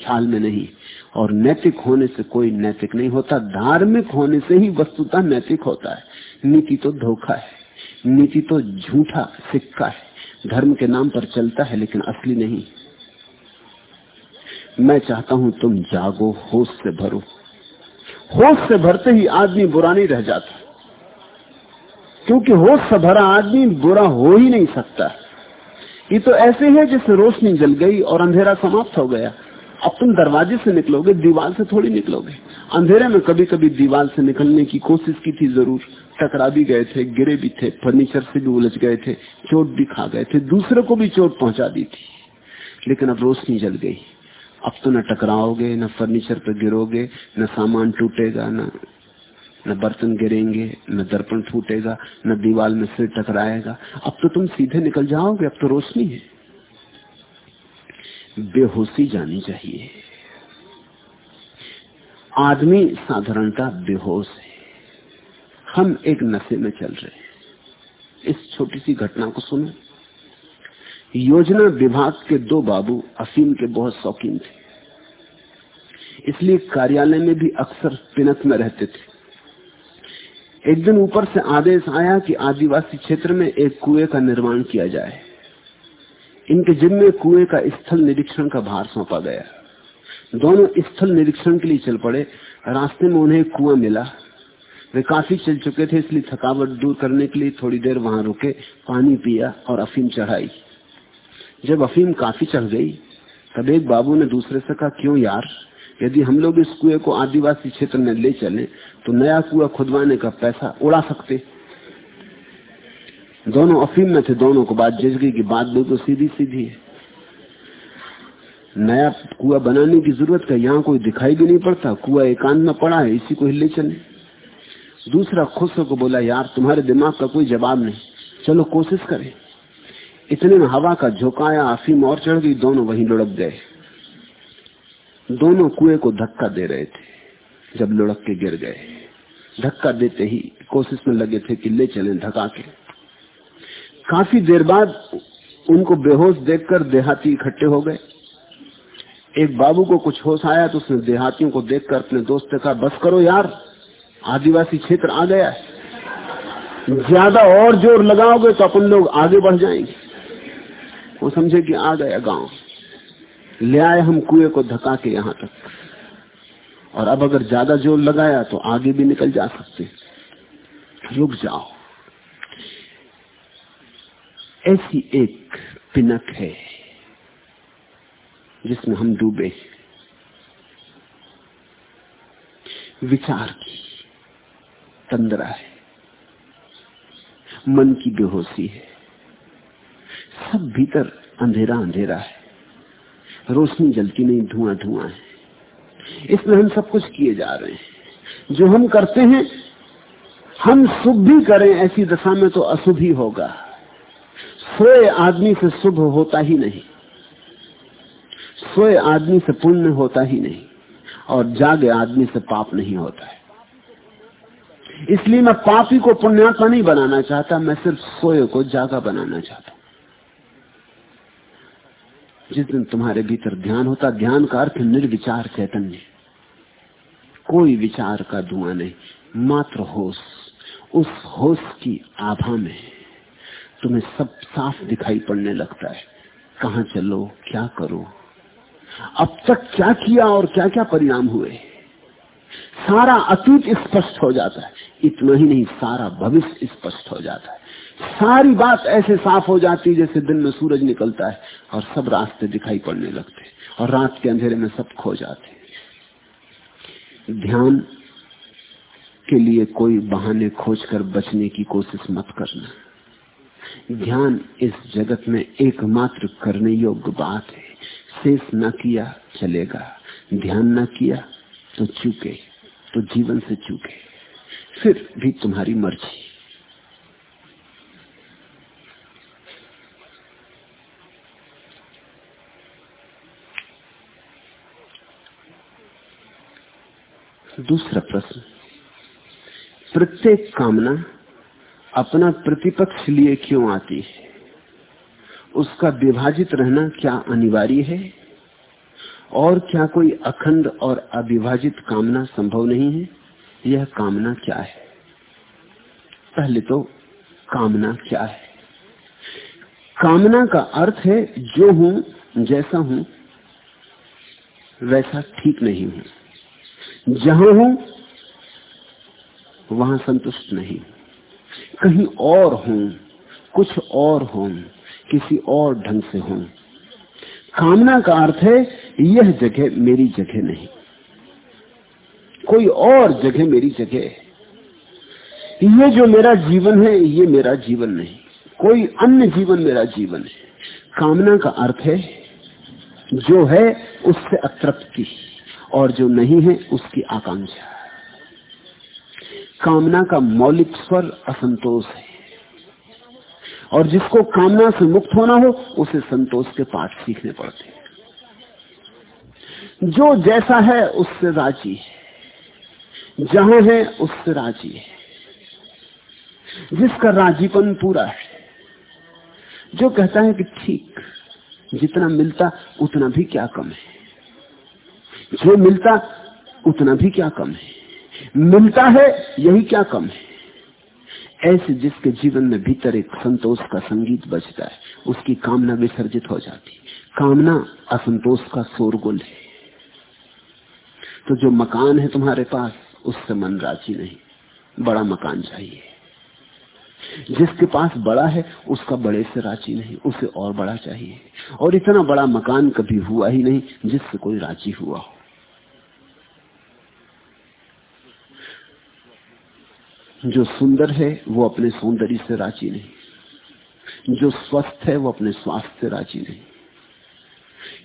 ख्याल में नहीं। और नैतिक होने से कोई नैतिक नहीं होता, धार्मिक होने से ही वस्तुता नैतिक होता है। नीति तो धोखा है, नीति तो झूठा सिक्का है। धर्म के नाम पर चलता है, लेकिन असली नहीं। मैं चाहता हूँ तुम जागो, होश से भरो। होश से भरते ही आदमी बुरा नहीं रह जाता। क्योंकि होश से भरा आदमी बुरा हो ही नहीं सकता। ये तो ऐसे है जैसे रोशनी जल गई और अंधेरा समाप्त हो गया। अब तुम दरवाजे से निकलोगे, दीवार से थोड़ी निकलोगे। अंधेरे में कभी कभी दीवार से निकलने की कोशिश की थी ज़रूर। टकरा भी गए थे, गिरे भी थे, फर्नीचर से भी उलझ गए थे, चोट भी खा गए थे, दूसरे को भी चोट पहुँचा दी थी। लेकिन अब रोशनी जल गई। अब तो न टकराओगे, न फर्नीचर पर गिरोगे, न सामान टूटेगा, न न बर्तन गिरेंगे, न दर्पण फूटेगा, न दीवार में सिर टकराएगा। अब तो तुम सीधे निकल जाओगे, अब तो रोशनी है। बेहोशी जानी चाहिए। आदमी साधारणता बेहोश है। हम एक नशे में चल रहे हैं। इस छोटी सी घटना को सुनो। योजना विभाग के दो बाबू अफीम के बहुत शौकीन थे। इसलिए कार्यालय में भी अक्सर पिनक में रहते थे। एक दिन ऊपर से आदेश आया कि आदिवासी क्षेत्र में एक कुएँ का निर्माण किया जाए। इनके जिम्मे कुएँ का स्थल निरीक्षण का भार सौंपा गया। दोनों स्थल निरीक्षण के लिए चल पड़े। रास्ते में उन्हें कुआँ मिला। वे काफ़ी चल चुके थे, इसलिए थकावट दूर करने के लिए थोड़ी देर वहाँ रुके, पानी पिया और अफीम चढ़ाई। जब अफीम काफ़ी चढ़ गई, तब एक बाबू ने दूसरे से कहा, क्यों यार? यदि हम लोग इस कुएँ को आदिवासी क्षेत्र में ले चले तो नया कुआ खुदवाने का पैसा उड़ा सकते। दोनों अफीम में थे, दोनों को बात जज गई कि बात बिल्कुल सीधी सीधी है। नया कुआ बनाने की ज़रूरत का यहाँ कोई दिखाई भी नहीं पड़ता, कुआ एकांत में पड़ा है, इसी को हिले चले। दूसरा खुश होकर बोला, यार, तुम्हारे दिमाग का कोई जवाब नहीं। चलो कोशिश करें। इतने में हवा का झोंकाया, अफीम और चढ़ गई, दोनों वहीं लुढ़क गए। दोनों कुएँ को धक्का दे रहे थे, जब लुढ़क के गिर गए। धक्का देते ही कोशिश में लगे थे कि ले चलें धका के। काफ़ी देर बाद उनको बेहोश देखकर देहाती इकट्ठे हो गए। एक बाबू को कुछ होश आया तो उसने देहातियों को देखकर अपने दोस्त से कहा, बस करो यार आदिवासी क्षेत्र आ गया है। ज़्यादा और ज़ोर लगाओगे तो अपन लोग आगे बढ़ जाएँगे। वो समझे कि आ गया गाँव। ले आए हम कुएँ को धका के यहाँ तक। और अब अगर ज़्यादा ज़ोर लगाया तो आगे भी निकल जा सकते रुक जाओ। ऐसी एक पिनक है जिसमें हम डूबे विचार की तंद्रा है। मन की बेहोशी है। सब भीतर अंधेरा अंधेरा है। रोशनी जलती नहीं धुआँ धुआँ है। इसमें हम सब कुछ किए जा रहे हैं। जो हम करते हैं, हम शुभ भी करें, ऐसी दशा में तो अशुभ ही होगा। सोए आदमी से शुभ होता ही नहीं। सोए आदमी से पुण्य होता ही नहीं। और जागे आदमी से पाप नहीं होता है। इसलिए मैं पापी को पुण्यात्मा नहीं बनाना चाहता, मैं सिर्फ़ सोए को जागा बनाना चाहता जिस दिन तुम्हारे भीतर ध्यान होता, ध्यान का अर्थ निर्विचार चैतन्य। कोई विचार का धुआँ नहीं, मात्र होश। उस होश की आभा में तुम्हें सब साफ़ दिखाई पड़ने लगता है। कहा चलो, क्या करो? अब तक क्या किया और क्या क्या परिणाम हुए? सारा अतीत स्पष्ट हो जाता है। इतना ही नहीं, सारा भविष्य स्पष्ट हो जाता है। सारी बात ऐसे साफ़ हो जाती है जैसे दिन में सूरज निकलता है और सब रास्ते दिखाई पड़ने लगते हैं और रात के अंधेरे में सब खो जाते हैं। ध्यान के लिए कोई बहाने खोजकर बचने की कोशिश मत करना। ध्यान इस जगत में एकमात्र करने योग्य बात है। शेष न किया चलेगा, ध्यान न किया तो चूके तो जीवन से चूके। फिर भी तुम्हारी मर्ज़ी। दूसरा प्रश्न। प्रत्येक कामना अपना प्रतिपक्ष लिए क्यों आती है? उसका विभाजित रहना क्या अनिवार्य है? और क्या कोई अखंड और अविभाजित कामना संभव नहीं है? यह कामना क्या है? पहले तो कामना क्या है? कामना का अर्थ है, जो हूँ, जैसा हूँ, वैसा ठीक नहीं हूँ। जहाँ हूँ, वहाँ संतुष्ट नहीं कहीं और हूँ, कुछ और हूँ, किसी और ढंग से हूँ। कामना का अर्थ है यह जगह मेरी जगह नहीं। कोई और जगह मेरी जगह है। ये जो मेरा जीवन है, ये मेरा जीवन नहीं। कोई अन्य जीवन मेरा जीवन है। कामना का अर्थ है, जो है उससे अतृप्ति, और जो नहीं है, उसकी आकांक्षा। कामना का मौलिक स्वर असंतोष है। और जिसको कामना से मुक्त होना हो, उसे संतोष के पाठ सीखने पड़ते हैं। जो जैसा है उससे राज़ी है। जहाँ है उससे राज़ी है। जिसका राजीपन पूरा है। जो कहता है कि ठीक, जितना मिलता उतना भी क्या कम है। जो मिलता उतना भी क्या कम है। मिलता है, यही क्या कम है। ऐसे जिसके जीवन में भीतर एक संतोष का संगीत बजता है, उसकी कामना विसर्जित हो जाती कामना असंतोष का शोरगुल है। तो जो मकान है तुम्हारे पास, उससे मन राज़ी नहीं। बड़ा मकान चाहिए। जिसके पास बड़ा है, उसका बड़े से राज़ी नहीं, उसे और बड़ा चाहिए। और इतना बड़ा मकान कभी हुआ ही नहीं, जिससे कोई राज़ी हुआ हो। जो सुंदर है, वो अपने सौंदर्य से राज़ी नहीं। जो स्वस्थ है, वो अपने स्वास्थ्य से राज़ी नहीं।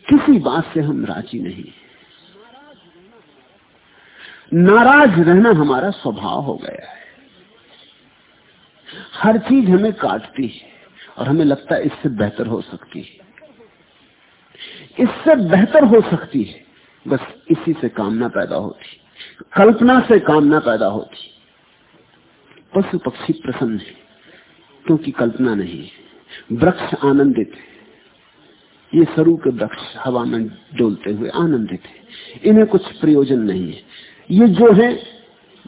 किसी बात से हम राज़ी नहीं। नाराज़ रहना हमारा स्वभाव हो गया है। हर चीज़ हमें काटती है और हमें लगता है इससे बेहतर हो सकती है। इससे बेहतर हो सकती है, बस इसी से कामना पैदा होती कल्पना से कामना पैदा होती पशु पक्षी प्रसन्न है, क्योंकि कल्पना नहीं है। वृक्ष आनंदित है। ये सरू के वृक्ष हवा में डोलते हुए आनंदित है। इन्हें कुछ प्रयोजन नहीं है। ये जो है,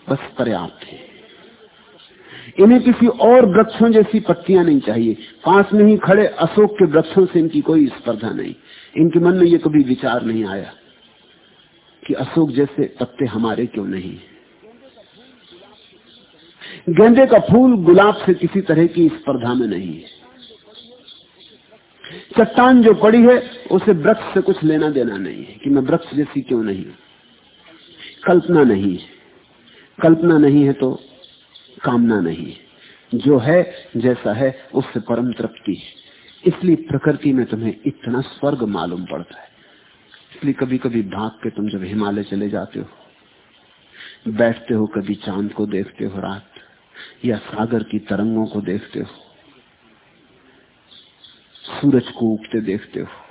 बस पर्याप्त है। इन्हें किसी और वृक्षों जैसी पत्तियाँ नहीं चाहिए। पास में ही खड़े अशोक के वृक्षों से इनकी कोई स्पर्धा नहीं। इनके मन में ये कभी विचार नहीं आया कि अशोक जैसे पत्ते हमारे क्यों नहीं? है गेंदे का फूल गुलाब से किसी तरह की स्पर्धा में नहीं है। चट्टान जो पड़ी है, उसे वृक्ष से कुछ लेना देना नहीं है कि मैं वृक्ष जैसी क्यों नहीं? कल्पना नहीं है। कल्पना नहीं है तो कामना नहीं है। जो है, जैसा है, उससे परम तृप्ति है। इसलिए प्रकृति में तुम्हें इतना स्वर्ग मालूम पड़ता है। इसलिए कभी कभी भाग के तुम जब हिमालय चले जाते हो, बैठते हो, कभी चाँद को देखते हो रात, या सागर की तरंगों को देखते हो, सूरज को उगते देखते हो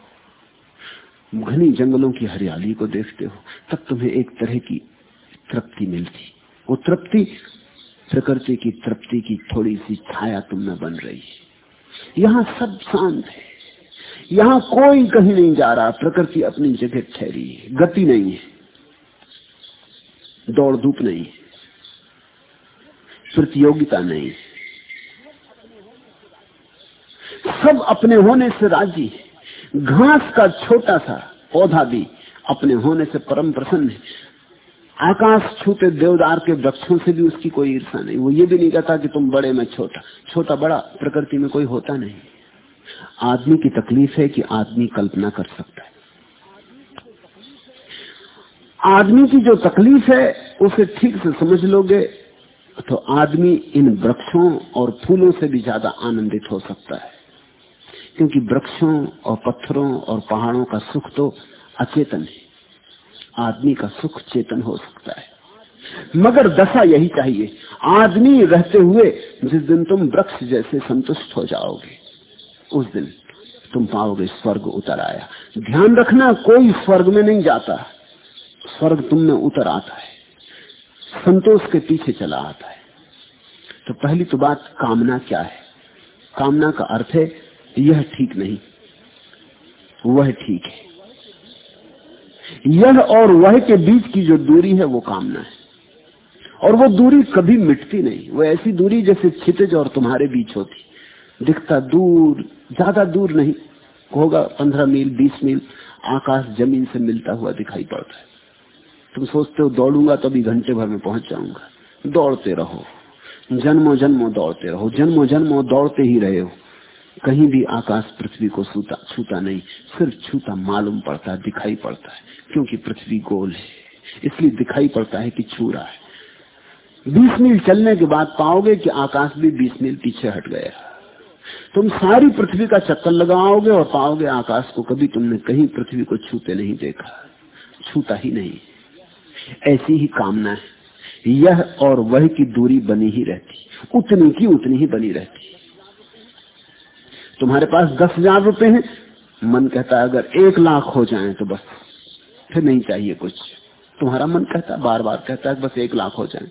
घनी जंगलों की हरियाली को देखते हो, तब तुम्हें एक तरह की तृप्ति मिलती। वो तृप्ति, प्रकृति की तृप्ति की थोड़ी सी छाया तुम में बन रही है। यहाँ सब शांत है। यहाँ कोई कहीं नहीं जा रहा। प्रकृति अपनी जगह ठहरी है। गति नहीं है। दौड़ धूप नहीं प्रतियोगिता नहीं सब अपने होने से राज़ी है। घास का छोटा सा पौधा भी अपने होने से परम प्रसन्न है। आकाश छूते देवदार के वृक्षों से भी उसकी कोई ईर्षा नहीं। वो ये भी नहीं कहता कि तुम बड़े में छोटा छोटा बड़ा प्रकृति में कोई होता नहीं। आदमी की तकलीफ़ है कि आदमी कल्पना कर सकता है। आदमी की जो तकलीफ़ है, उसे ठीक से समझ लोगे तो आदमी इन वृक्षों और फूलों से भी ज़्यादा आनंदित हो सकता है। क्योंकि वृक्षों और पत्थरों और पहाड़ों का सुख तो अचेतन है। आदमी का सुख चेतन हो सकता है। मगर दशा यही चाहिए, आदमी रहते हुए जिस दिन तुम वृक्ष जैसे संतुष्ट हो जाओगे, उस दिन तुम पाओगे स्वर्ग उतर आया। ध्यान रखना, कोई स्वर्ग में नहीं जाता। स्वर्ग तुम में उतर आता है। संतोष के पीछे चला आता है। तो पहली तो बात, कामना क्या है? कामना का अर्थ है यह ठीक नहीं, वह ठीक है। यह और वह के बीच की जो दूरी है, वो कामना है। और वो दूरी कभी मिटती नहीं। वो ऐसी दूरी जैसे छितज और तुम्हारे बीच होती। दिखता दूर, ज़्यादा दूर नहीं। होगा पंद्रह मील, बीस मील, आकाश ज़मीन से मिलता हुआ दिखाई पड़ता है। तुम सोचते हो, दौड़ूँगा तो अभी घंटे भर में पहुँच जाऊँगा। दौड़ते रहो। जन्मों जन्मों दौड़ते रहो। जन्मों जन्मों दौड़ते ही रहे हो। कहीं भी आकाश पृथ्वी को छूता छूता नहीं, सिर्फ़ छूता मालूम पड़ता है, दिखाई पड़ता है, क्योंकि पृथ्वी गोल है। इसलिए दिखाई पड़ता है कि छू रहा है। बीस मील चलने के बाद पाओगे कि आकाश भी बीस मील पीछे हट गया। तुम सारी पृथ्वी का चक्कर लगाओगे और पाओगे आकाश को कभी तुमने कहीं पृथ्वी को छूते नहीं देखा। छूता ही नहीं। ऐसी ही कामना है। यह और वह की दूरी बनी ही रहती। उतनी की उतनी ही बनी रहती। तुम्हारे पास दस हज़ार रुपए हैं। मन कहता है, अगर एक लाख हो जाए तो बस, फिर नहीं चाहिए कुछ। तुम्हारा मन कहता है बार बार कहता है, बस एक लाख हो जाए।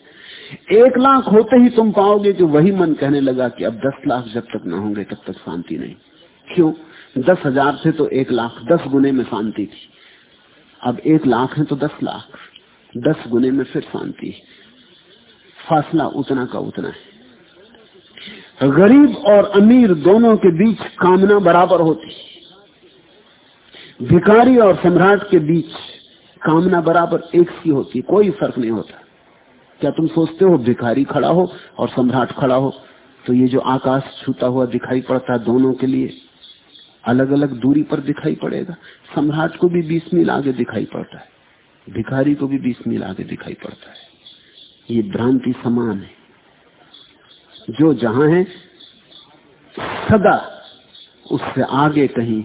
एक लाख होते ही तुम पाओगे कि वही मन कहने लगा कि अब दस लाख जब तक ना होंगे, तब तक शांति नहीं। क्यों? दस हज़ार थे तो एक लाख दस गुने में शांति थी। अब एक लाख है तो दस लाख। दस गुने में फिर शांति। फासला उतना का उतना है। गरीब और अमीर दोनों के बीच कामना बराबर होती भिकारी और सम्राट के बीच कामना बराबर एक सी होती कोई फ़र्क नहीं होता। क्या तुम सोचते हो भिखारी खड़ा हो और सम्राट खड़ा हो तो ये जो आकाश छूता हुआ दिखाई पड़ता है दोनों के लिए अलग अलग दूरी पर दिखाई पड़ेगा। सम्राट को भी बीस मील आगे दिखाई पड़ता है, भिखारी को भी बीस मील आगे दिखाई पड़ता है। ये भ्रांति समान है। जो जहाँ है, सदा उससे आगे कहीं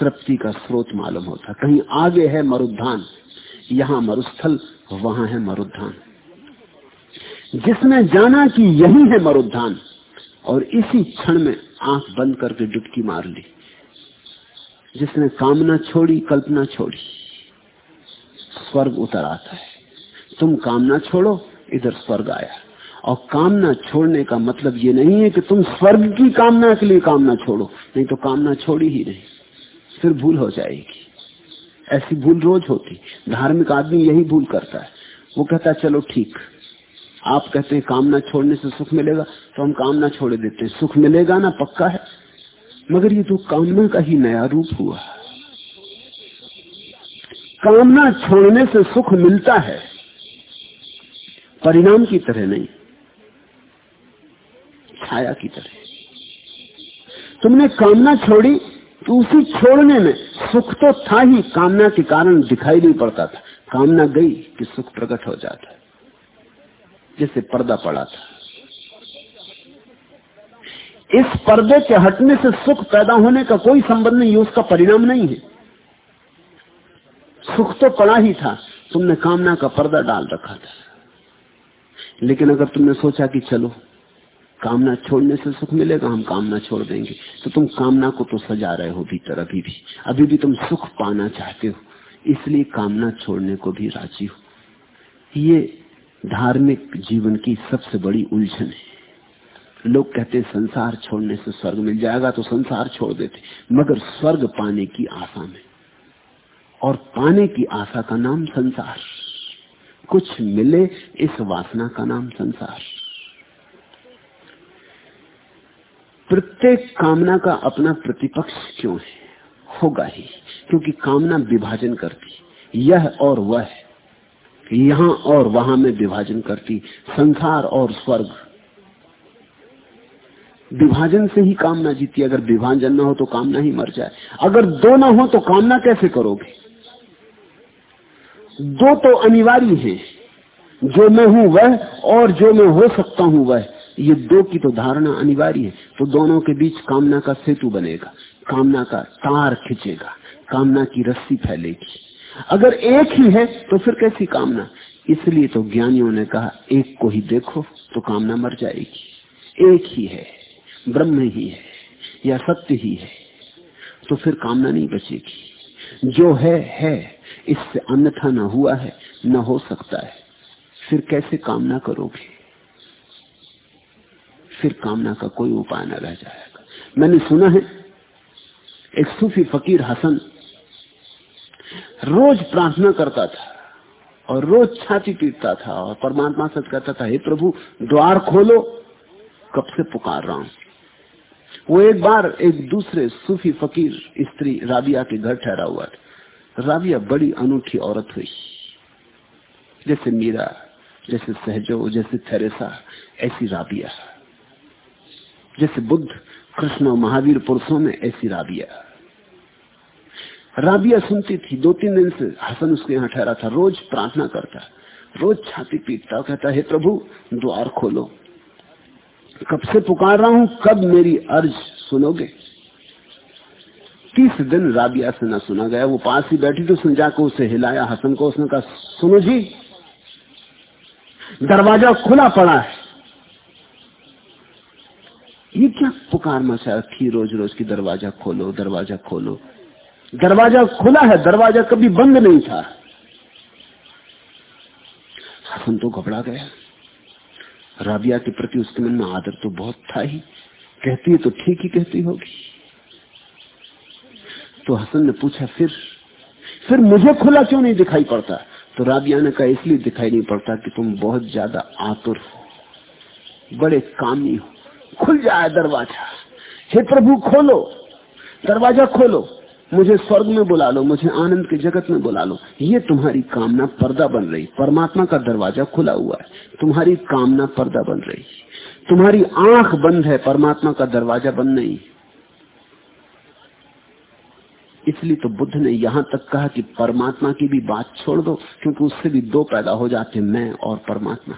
तृप्ति का स्रोत मालूम होता। कहीं आगे है मरुद्धान, यहाँ मरुस्थल, वहाँ है मरुद्धान। जिसने जाना कि यही है मरुद्धान, और इसी क्षण में आँख बंद करके डुबकी मार ली। जिसने कामना छोड़ी, कल्पना छोड़ी, स्वर्ग उतर आता है। तुम कामना छोड़ो, इधर स्वर्ग आया। और कामना छोड़ने का मतलब ये नहीं है कि तुम स्वर्ग की कामना के लिए कामना छोड़ो, नहीं तो कामना छोड़ी ही नहीं, फिर भूल हो जाएगी। ऐसी भूल रोज होती, धार्मिक आदमी यही भूल करता है। वो कहता है, चलो ठीक, आप कहते हैं कामना छोड़ने से सुख मिलेगा तो हम कामना छोड़ देते हैं। सुख मिलेगा ना, पक्का है। मगर ये तो कामना का ही नया रूप हुआ। कामना छोड़ने से सुख मिलता है, परिणाम की तरह नहीं। छाया की तरह। तुमने कामना छोड़ी तो उसी छोड़ने में सुख तो था ही, कामना के कारण दिखाई नहीं पड़ता था। कामना गई कि सुख प्रकट हो जाता जैसे पर्दा पड़ा था। इस पर्दे के हटने से सुख पैदा होने का कोई संबंध नहीं, उसका परिणाम नहीं है। सुख तो पड़ा ही था, तुमने कामना का पर्दा डाल रखा था। लेकिन अगर तुमने सोचा कि चलो कामना छोड़ने से सुख मिलेगा, हम कामना छोड़ देंगे। तो तुम कामना को तो सजा रहे हो भीतर अभी भी। अभी भी तुम सुख पाना चाहते हो, इसलिए कामना छोड़ने को भी राज़ी हो। ये धार्मिक जीवन की सबसे बड़ी उलझन है। लोग कहते संसार छोड़ने से स्वर्ग मिल जाएगा तो संसार छोड़ देते। मगर स्वर्ग पाने की आशा में। और पाने की आशा का नाम संसार। कुछ मिले इस वासना का नाम संसार। प्रत्येक कामना का अपना प्रतिपक्ष क्यों है? होगा ही, क्योंकि कामना विभाजन करती यह और वह यहाँ और वहाँ में विभाजन करती, संसार और स्वर्ग। विभाजन से ही कामना जीती। अगर विभाजन ना हो तो कामना ही मर जाए। अगर दो ना हो तो कामना कैसे करोगे? दो तो अनिवार्य है। जो मैं हूँ वह और जो मैं हो सकता हूँ वह। ये दो की तो धारणा अनिवार्य है तो दोनों के बीच कामना का सेतु बनेगा, कामना का तार खिंचेगा, कामना की रस्सी फैलेगी। अगर एक ही है तो फिर कैसी कामना? इसलिए तो ज्ञानियों ने कहा, एक को ही देखो तो कामना मर जाएगी। एक ही है, ब्रह्म ही है, या सत्य ही है तो फिर कामना नहीं बचेगी। जो है है, इससे अन्यथा न हुआ है, न हो सकता है। फिर कैसे कामना करोगे? फिर कामना का कोई उपाय न रह जाएगा। मैंने सुना है, एक सूफी फकीर हसन रोज प्रार्थना करता था और रोज छाती पीटता था और परमात्मा से कहता था, हे प्रभु, द्वार खोलो, कब से पुकार रहा हूँ? वो एक बार एक दूसरे सूफी फकीर स्त्री राबिया के घर ठहरा हुआ था। राबिया बड़ी अनूठी औरत हुई। जैसे मीरा, जैसे सहजो, जैसे थेरेसा, ऐसी राबिया। जैसे बुद्ध, कृष्ण महावीर पुरुषों में ऐसी राबिया। राबिया सुनती थी। दो तीन दिन से हसन उसके यहाँ ठहरा था। रोज प्रार्थना करता। रोज छाती पीटता कहता, है प्रभु, द्वार खोलो। कब से पुकार रहा हूँ, कब मेरी अर्ज़ सुनोगे? तीस दिन राबिया से ना सुना गया। वो पास ही बैठी थी, उसने जाकर उसे हिलाया। हसन को उसने कहा, सुनो जी, दरवाज़ा खुला पड़ा है। ये क्या पुकार मचा रखी रोज रोज की दरवाज़ा खोलो दरवाज़ा खोलो। दरवाज़ा खुला है, दरवाज़ा कभी बंद नहीं था। हसन तो घबरा गया। राबिया के प्रति उसके मन में आदर तो बहुत था ही। कहती है तो ठीक ही कहती होगी। तो हसन ने पूछा, फिर फिर मुझे खुला क्यों नहीं दिखाई पड़ता? तो राबिया ने कहा, इसलिए दिखाई नहीं पड़ता कि तुम बहुत ज़्यादा आतुर हो, बड़े कामी हो। खुल जाए दरवाज़ा। हे प्रभु, खोलो। दरवाज़ा खोलो। मुझे स्वर्ग में बुला लो, मुझे आनंद के जगत में बुला लो। ये तुम्हारी कामना पर्दा बन रही। परमात्मा का दरवाज़ा खुला हुआ है। तुम्हारी कामना पर्दा बन रही। तुम्हारी आँख बंद है, परमात्मा का दरवाज़ा बंद नहीं। इसलिए तो बुद्ध ने यहाँ तक कहा कि परमात्मा की भी बात छोड़ दो, क्योंकि उससे भी दो पैदा हो जाते मैं और परमात्मा।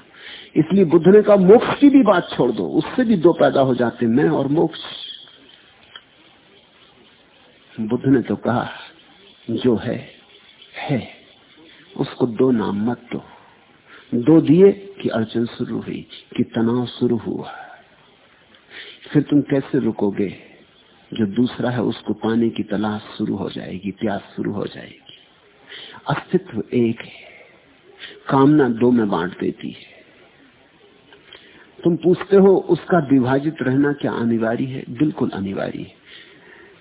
इसलिए बुद्ध ने कहा, मोक्ष की भी बात छोड़ दो, उससे भी दो पैदा हो जाते मैं और मोक्ष। बुद्ध ने तो कहा, जो है है, उसको दो नाम मत दो। दो दिए कि अड़चन शुरू हुई, कि तनाव शुरू हुआ। फिर तुम कैसे रुकोगे? जो दूसरा है, उसको पाने की तलाश शुरू हो जाएगी, प्यास शुरू हो जाएगी। अस्तित्व एक है। कामना दो में बांट देती है। तुम पूछते हो, उसका विभाजित रहना क्या अनिवार्य है? बिल्कुल अनिवार्य है।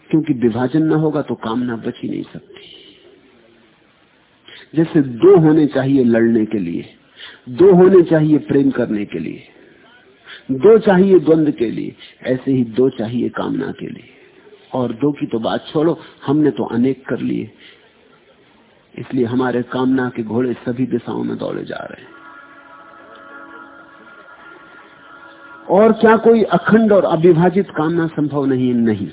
क्योंकि विभाजन ना होगा तो कामना बच ही नहीं सकती। जैसे दो होने चाहिए लड़ने के लिए, दो होने चाहिए प्रेम करने के लिए, दो चाहिए द्वंद के लिए, ऐसे ही दो चाहिए कामना के लिए। और दो की तो बात छोड़ो, हमने तो अनेक कर लिए। इसलिए हमारे कामना के घोड़े सभी दिशाओं में दौड़े जा रहे हैं। और क्या कोई अखंड और अविभाजित कामना संभव नहीं? नहीं।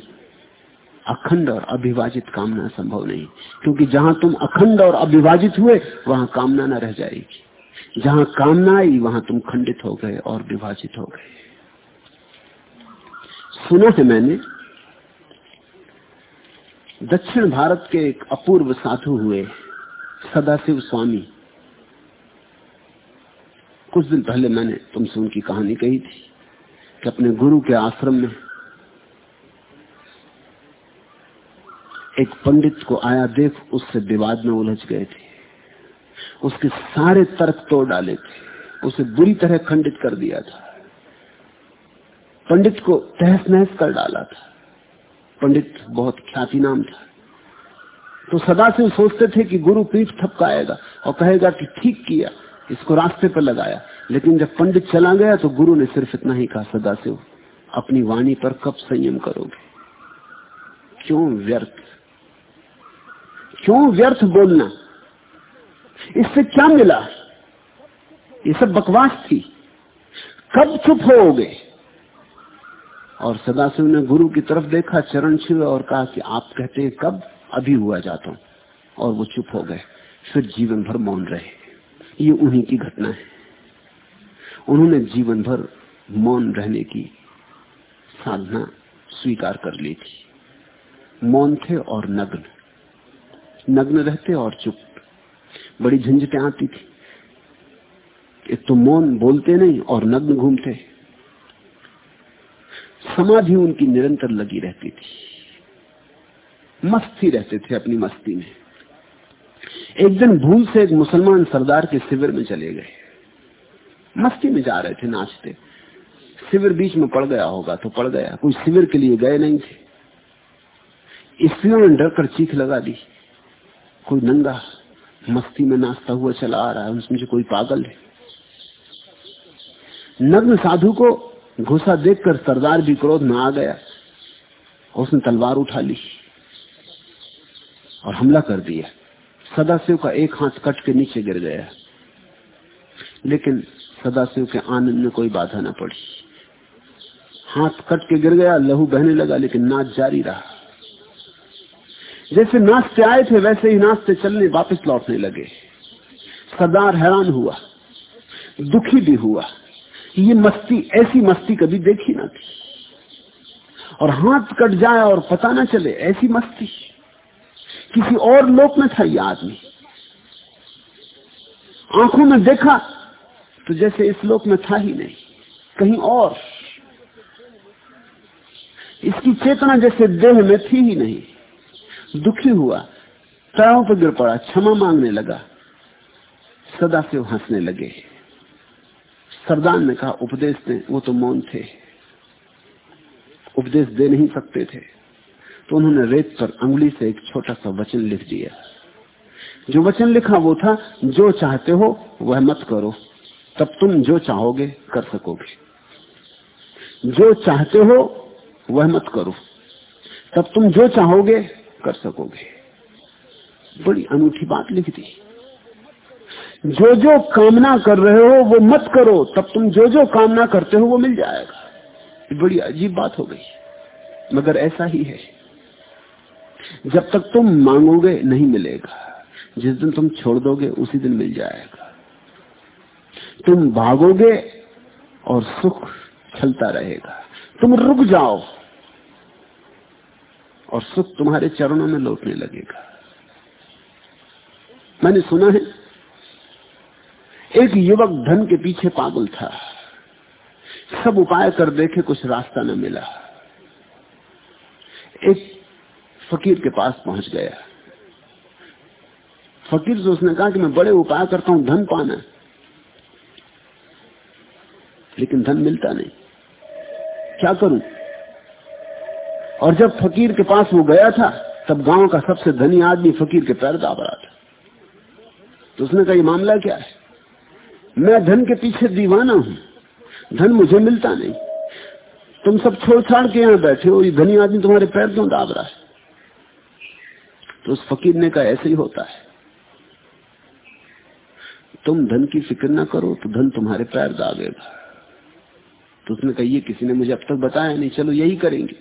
अखंड और अविभाजित कामना संभव नहीं। क्योंकि जहाँ तुम अखंड और अविभाजित हुए, वहाँ कामना न रह जाएगी। जहाँ कामना आई, वहाँ तुम खंडित हो गए और विभाजित हो गए। सुना है मैंने, दक्षिण भारत के एक अपूर्व साधु हुए, सदाशिव स्वामी। कुछ दिन पहले मैंने तुमसे उनकी कहानी कही थी। कि अपने गुरु के आश्रम में एक पंडित को आया, देख, उससे विवाद में उलझ गए थे। उसके सारे तर्क तोड़ डाले थे। उसे बुरी तरह खंडित कर दिया था। पंडित को तहस नहस कर डाला था। पंडित बहुत ख्याति नाम था। तो सदा से सोचते थे कि गुरु पीठ थपकाएगा और कहेगा कि ठीक किया। इसको रास्ते पर लगाया। लेकिन जब पंडित चला गया तो गुरु ने सिर्फ़ इतना ही कहा सदा से अपनी वाणी पर कब संयम करोगे? क्यों व्यर्थ? क्यों व्यर्थ बोलना? इससे क्या मिला? ये सब बकवास थी। कब चुप होगे? और सदाशिव ने गुरु की तरफ़ देखा, चरण छुए और कहा कि आप कहते हैं, कब? अभी हुआ जाता हूँ। और वो चुप हो गए। फिर जीवन भर मौन रहे। ये उन्हीं की घटना है। उन्होंने जीवन भर मौन रहने की साधना स्वीकार कर ली थी। मौन थे और नग्न। नग्न रहते और चुप। बड़ी झंझटें आती थी। एक तो मौन बोलते नहीं और नग्न घूमते। समाधि उनकी निरंतर लगी रहती थी। मस्ती रहते थे अपनी मस्ती में। एक दिन भूल से एक मुसलमान सरदार के शिविर में चले गए। मस्ती में जा रहे थे, नाचते। शिविर बीच में पड़ गया होगा तो पड़ गया। कोई शिविर के लिए गए नहीं थे। स्त्रियों ने डर कर चीख लगा दी। कोई नंगा मस्ती में नाचता हुआ चला आ रहा है, उसमें कोई पागल है। नग्न साधु को घुसा देखकर सरदार भी क्रोध में आ गया। उसने तलवार उठा ली और हमला कर दिया। सदाशिव का एक हाथ कट के नीचे गिर गया लेकिन सदाशिव के आनंद में कोई बाधा न पड़ी। हाथ कट के गिर गया, लहू बहने लगा, लेकिन नाच जारी रहा। जैसे नाचते आए थे, वैसे ही नाचते चलने वापस लौटने लगे। सरदार हैरान हुआ, दुखी भी हुआ। ये मस्ती, ऐसी मस्ती कभी देखी ना थी। और हाथ कट जाए और पता ना चले, ऐसी मस्ती। किसी और लोक में था यह आदमी। आँखों में देखा तो जैसे इस लोक में था ही नहीं, कहीं और। इसकी चेतना जैसे देह में थी ही नहीं। दुखी हुआ पैरों पर गिर पड़ा, क्षमा मांगने लगा, सदा से हंसने लगे। सरदार ने कहा, उपदेश दें, वो तो मौन थे। उपदेश दे नहीं सकते थे। तो उन्होंने रेत पर अंगुली से एक छोटा सा वचन लिख दिया। जो वचन लिखा वो था, जो चाहते हो, वह मत करो। तब तुम जो चाहोगे, कर सकोगे। जो चाहते हो, वह मत करो। तब तुम जो चाहोगे, कर सकोगे। बड़ी अनूठी बात लिख दी। जो जो कामना कर रहे हो, वो मत करो। तब तुम जो जो कामना करते हो, वो मिल जाएगा। बड़ी अजीब बात हो गई। मगर ऐसा ही है। जब तक तुम मांगोगे नहीं मिलेगा। जिस दिन तुम छोड़ दोगे, उसी दिन मिल जाएगा। तुम भागोगे और सुख चलता रहेगा। तुम रुक जाओ और सुख तुम्हारे चरणों में लौटने लगेगा। मैंने सुना है, एक युवक धन के पीछे पागल था। सब उपाय कर देखे, कुछ रास्ता न मिला। एक फकीर के पास पहुँच गया। फकीर से उसने कहा कि मैं बड़े उपाय करता हूँ, धन पाना लेकिन धन मिलता नहीं। क्या करूँ? और जब फकीर के पास वो गया था, तब गाँव का सबसे धनी आदमी फकीर के पैर दाब रहा था। तो उसने कहा मामला क्या है? मैं धन के पीछे दीवाना हूँ। धन मुझे मिलता नहीं। तुम सब छोड़ छाड़ के यहाँ बैठे हो। ये धनी आदमी तुम्हारे पैर क्यों दाब रहा है? तो उस फकीर ने कहा, ऐसे ही होता है। तुम धन की फ़िक्र ना करो तो धन तुम्हारे पैर दाबेगा तो उसने कहा, ये किसी ने मुझे अब तक बताया नहीं। चलो, यही करेंगे।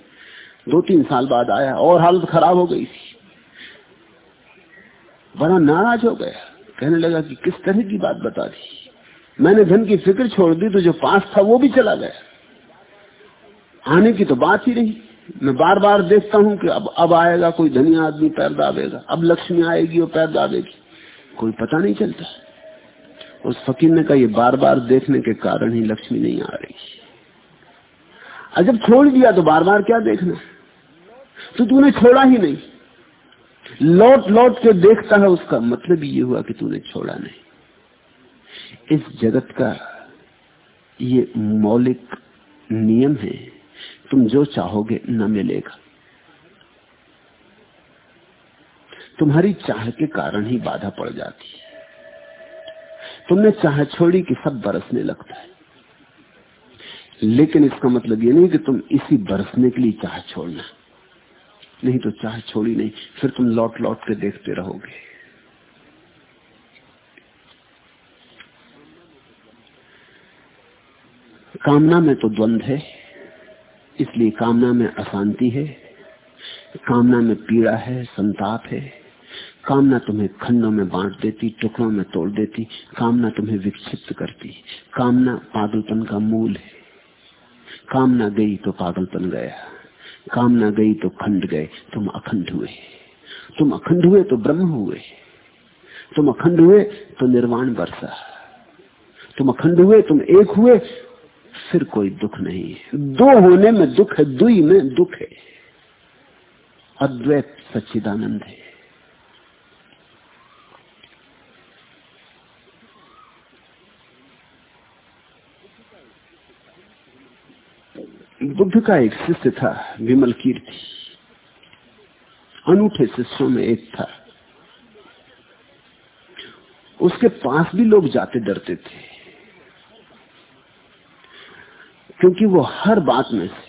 दो तीन साल बाद आया, और हालत खराब हो गई थी। बड़ा नाराज़ हो गया। कहने लगा कि किस तरह की बात बता दी। मैंने धन की फ़िक्र छोड़ दी तो जो पास था वो भी चला गया। आने की तो बात ही नहीं। मैं बार बार देखता हूँ कि अब अब आएगा कोई धनी आदमी पैर दाबेगा। अब लक्ष्मी आएगी और पैर दाबेगी। कोई पता नहीं चलता। उस फकीर ने कहा, ये बार बार देखने के कारण ही लक्ष्मी नहीं आ रही। और छोड़ दिया तो बार बार क्या देखना तो तूने छोड़ा ही नहीं। लौट लौट के देखता है, उसका मतलब ये हुआ कि तूने छोड़ा नहीं। इस जगत का ये मौलिक नियम है तुम जो चाहोगे न मिलेगा। तुम्हारी चाह के कारण ही बाधा पड़ जाती है। तुमने चाह छोड़ी कि सब बरसने लगता है। लेकिन इसका मतलब ये नहीं कि तुम इसी बरसने के लिए चाह छोड़ना नहीं तो चाह छोड़ी नहीं, फिर तुम लौट लौट के देखते रहोगे। कामना में तो द्वंद है। इसलिए कामना में अशांति है, कामना में पीड़ा है, संताप है। कामना तुम्हें खंडों में बांट देती, टुकड़ों में तोड़ देती, कामना तुम्हें विक्षिप्त करती। कामना पागलपन का मूल है। कामना गई तो पागलपन गया, कामना गई तो खंड गए, तुम अखंड हुए। तुम अखंड हुए तो ब्रह्म हुए। तुम अखंड हुए तो निर्वाण वर्षा। तुम अखंड हुए, तुम एक हुए फिर कोई दुख नहीं है। दो होने में दुख है दुई में दुख है। अद्वैत सच्चिदानंद है। बुद्ध का एक शिष्य था, विमल कीर्ति। अनूठे शिष्यों में एक था। उसके पास भी लोग जाते डरते थे। क्योंकि वो हर बात में से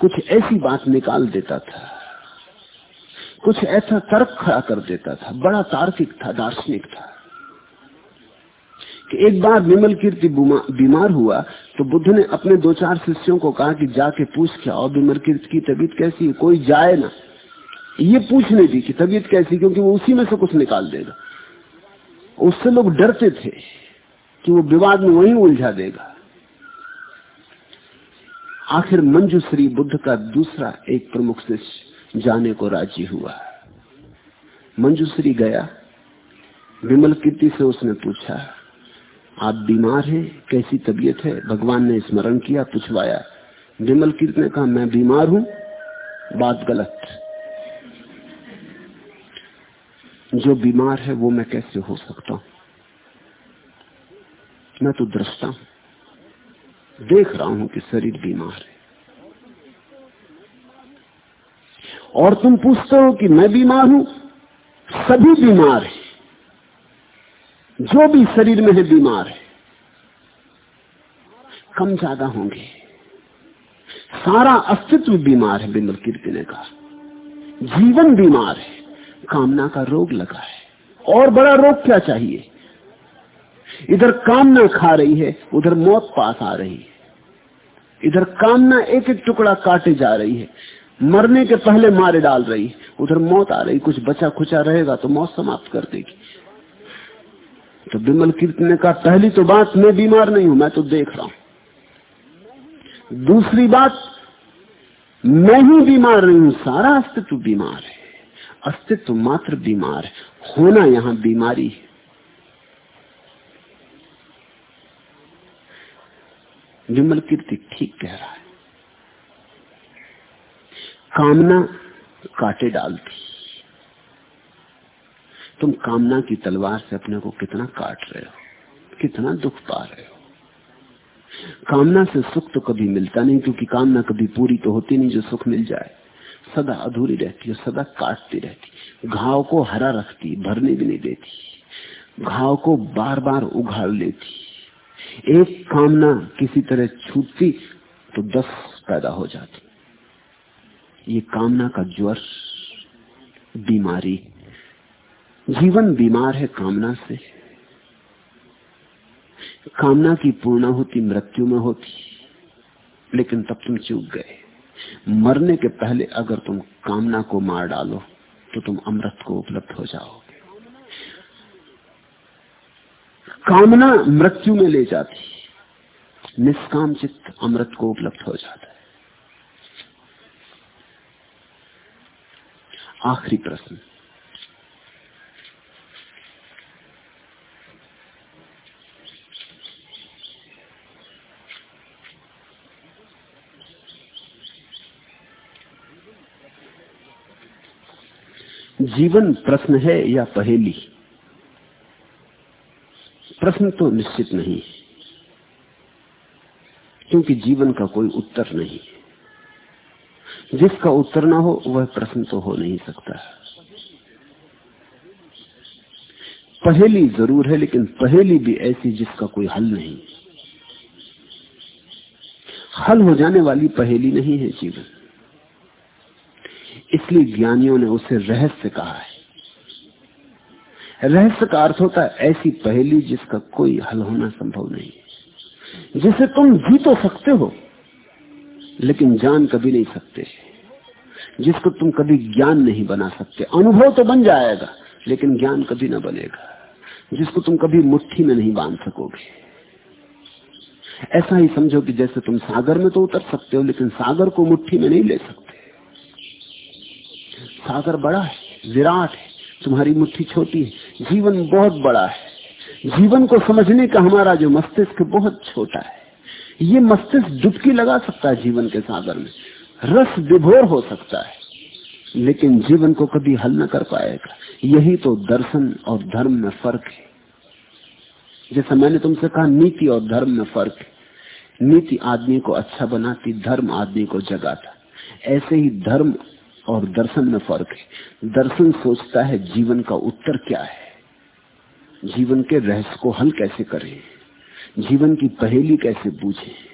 कुछ ऐसी बात निकाल देता था। कुछ ऐसा तर्क खड़ा कर देता था। बड़ा तार्किक था, दार्शनिक था। कि एक बार विमल कीर्ति बीमार हुआ तो बुद्ध ने अपने दो चार शिष्यों को कहा कि जाके पूछ के और विमल कीर्ति की तबीयत कैसी है? कोई जाए ना। ये पूछने दी कि तबीयत कैसी, क्योंकि वो उसी में से कुछ निकाल देगा। उससे लोग डरते थे कि वो विवाद में वही उलझा देगा। आखिर मंजूश्री बुद्ध का दूसरा एक प्रमुख शिष्य जाने को राज़ी हुआ। मंजूश्री गया। विमल कीर्ति से उसने पूछा, आप बीमार हैं? कैसी तबीयत है? भगवान ने स्मरण किया, पूछवाया, विमल कीर्ति ने कहा, मैं बीमार हूँ। बात गलत। जो बीमार है वो मैं कैसे हो सकता हूँ? मैं तो दृष्टा हूँ। देख रहा हूँ कि शरीर बीमार है। और तुम पूछते हो कि मैं बीमार हूँ? सभी बीमार हैं। जो भी शरीर में है, बीमार है। कम ज़्यादा होंगे। सारा अस्तित्व बीमार है, बिमल कीर्ति ने कहा जीवन बीमार है। कामना का रोग लगा है। और बड़ा रोग क्या चाहिए? इधर कामना खा रही है, उधर मौत पास आ रही है। इधर कामना एक एक टुकड़ा काटे जा रही है। मरने के पहले मारे डाल रही उधर मौत आ रही, कुछ बचा खुचा रहेगा तो मौत समाप्त कर देगी। तो विमल कीर्तन ने कहा, पहली तो बात मैं बीमार नहीं हूँ, मैं तो देख रहा हूँ। दूसरी बात, मैं ही बीमार नहीं हूँ, सारा अस्तित्व बीमार है। अस्तित्व मात्र बीमार है। होना यहाँ बीमारी है। विमल कीर्ति ठीक कह रहा है। कामना काटे डालती। तुम कामना की तलवार से अपने को कितना काट रहे हो, कितना दुख पा रहे हो। कामना से सुख तो कभी मिलता नहीं, क्योंकि कामना कभी पूरी तो होती नहीं जो सुख मिल जाए। सदा अधूरी रहती है, सदा काटती रहती घाव को हरा रखती, भरने भी नहीं देती। घाव को बार बार उघाड़ लेती। एक कामना किसी तरह छूटती तो दस पैदा हो जाती। ये कामना का ज्वर, बीमारी। जीवन बीमार है कामना से। कामना की पूर्ण होती, मृत्यु में होती, लेकिन तब तुम चूक गए। मरने के पहले अगर तुम कामना को मार डालो तो तुम अमृत को उपलब्ध हो जाओगे कामना मृत्यु में ले जाती निष्काम चित्त अमृत को उपलब्ध हो जाता है। आखिरी प्रश्न। जीवन प्रश्न है या पहेली? प्रश्न तो निश्चित नहीं है, क्योंकि जीवन का कोई उत्तर नहीं जिसका उत्तर ना हो, वह प्रश्न तो हो नहीं सकता। पहेली ज़रूर है, लेकिन पहेली भी ऐसी जिसका कोई हल नहीं। हल हो जाने वाली पहेली नहीं है जीवन। इसलिए ज्ञानियों ने उसे रहस्य कहा है। रहस्य का अर्थ होता है, ऐसी पहेली जिसका कोई हल होना संभव नहीं जिसे तुम जी तो सकते हो, लेकिन जान कभी नहीं सकते। जिसको तुम कभी ज्ञान नहीं बना सकते। अनुभव तो बन जाएगा, लेकिन ज्ञान कभी ना बनेगा। जिसको तुम कभी मुट्ठी में नहीं बाँध सकोगे। ऐसा ही समझो कि जैसे तुम सागर में तो उतर सकते हो, लेकिन सागर को मुट्ठी में नहीं ले सकते। सागर बड़ा है, विराट है। तुम्हारी मुट्ठी छोटी है। जीवन बहुत बड़ा है। जीवन को समझने का हमारा जो मस्तिष्क बहुत छोटा है। ये मस्तिष्क डुबकी लगा सकता है जीवन के सागर में। रस विभोर हो सकता है। लेकिन जीवन को कभी हल न कर पाएगा। यही तो दर्शन और धर्म में फ़र्क है। जैसा मैंने तुमसे कहा, नीति और धर्म में फ़र्क है। नीति आदमी को अच्छा बनाती, धर्म आदमी को जगाता। ऐसे ही धर्म और दर्शन में फ़र्क है। दर्शन सोचता है जीवन का उत्तर क्या है? जीवन के रहस्य को हल कैसे करें? जीवन की पहेली कैसे बूझे?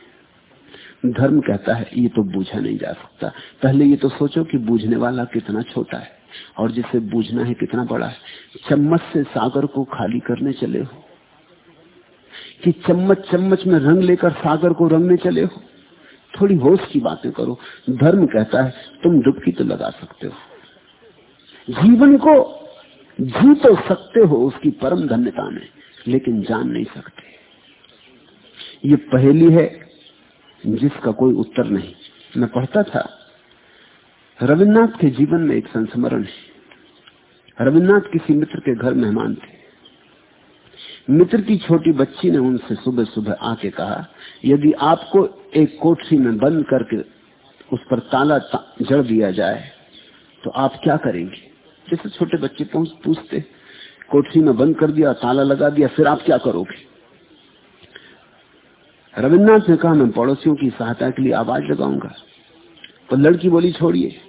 धर्म कहता है, ये तो बूझा नहीं जा सकता। पहले ये तो सोचो कि बूझने वाला कितना छोटा है और जिसे बूझना है कितना बड़ा है। चम्मच से सागर को खाली करने चले हो? कि चम्मच चम्मच में रंग लेकर सागर को रंगने चले हो? थोड़ी होश की बातें करो। धर्म कहता है, तुम डुबकी तो लगा सकते हो। जीवन को जी तो सकते हो, उसकी परम धन्यता में, लेकिन जान नहीं सकते। ये पहेली है, जिसका कोई उत्तर नहीं। मैं पढ़ता था, रविन्द्रनाथ के जीवन में एक संस्मरण है। रविन्द्रनाथ किसी मित्र के घर मेहमान थे। मित्र की छोटी बच्ची ने उनसे सुबह सुबह आके कहा, यदि आपको एक कोठरी में बंद करके उस पर ताला ता, जड़ दिया जाए तो आप क्या करेंगे? जैसे छोटे बच्चे पहुँच पूछते कोठरी में बंद कर दिया ताला लगा दिया फिर आप क्या करोगे? रविन्द्रनाथ ने कहा मैं पड़ोसियों की सहायता के लिए आवाज़ लगाऊँगा। तो लड़की बोली छोड़िए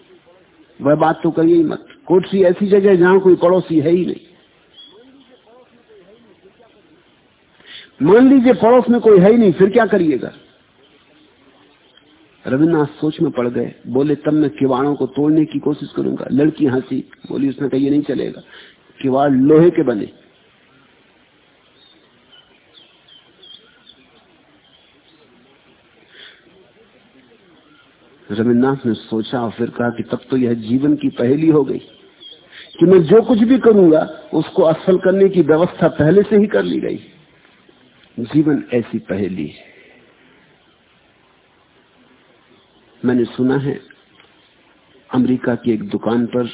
वह बात तो करिए ही मत। कोठरी ऐसी जगह जहाँ कोई पड़ोसी है ही नहीं। मान लीजिए पड़ोस में कोई है ही नहीं फिर क्या करिएगा? रविन्द्रनाथ सोच में पड़ गए। बोले, तब मैं किवाड़ों को तोड़ने की कोशिश करूँगा। लड़की हँसी, बोली, उसने कहा ये नहीं चलेगा। किवाड़ लोहे के बने। रविन्द्रनाथ ने सोचा और फिर कहा कि तब तो यह जीवन की पहेली हो गई। कि मैं जो कुछ भी करूँगा, उसको असफल करने की व्यवस्था पहले से ही कर ली गई। जीवन ऐसी पहेली है। मैंने सुना है, अमेरिका की एक दुकान पर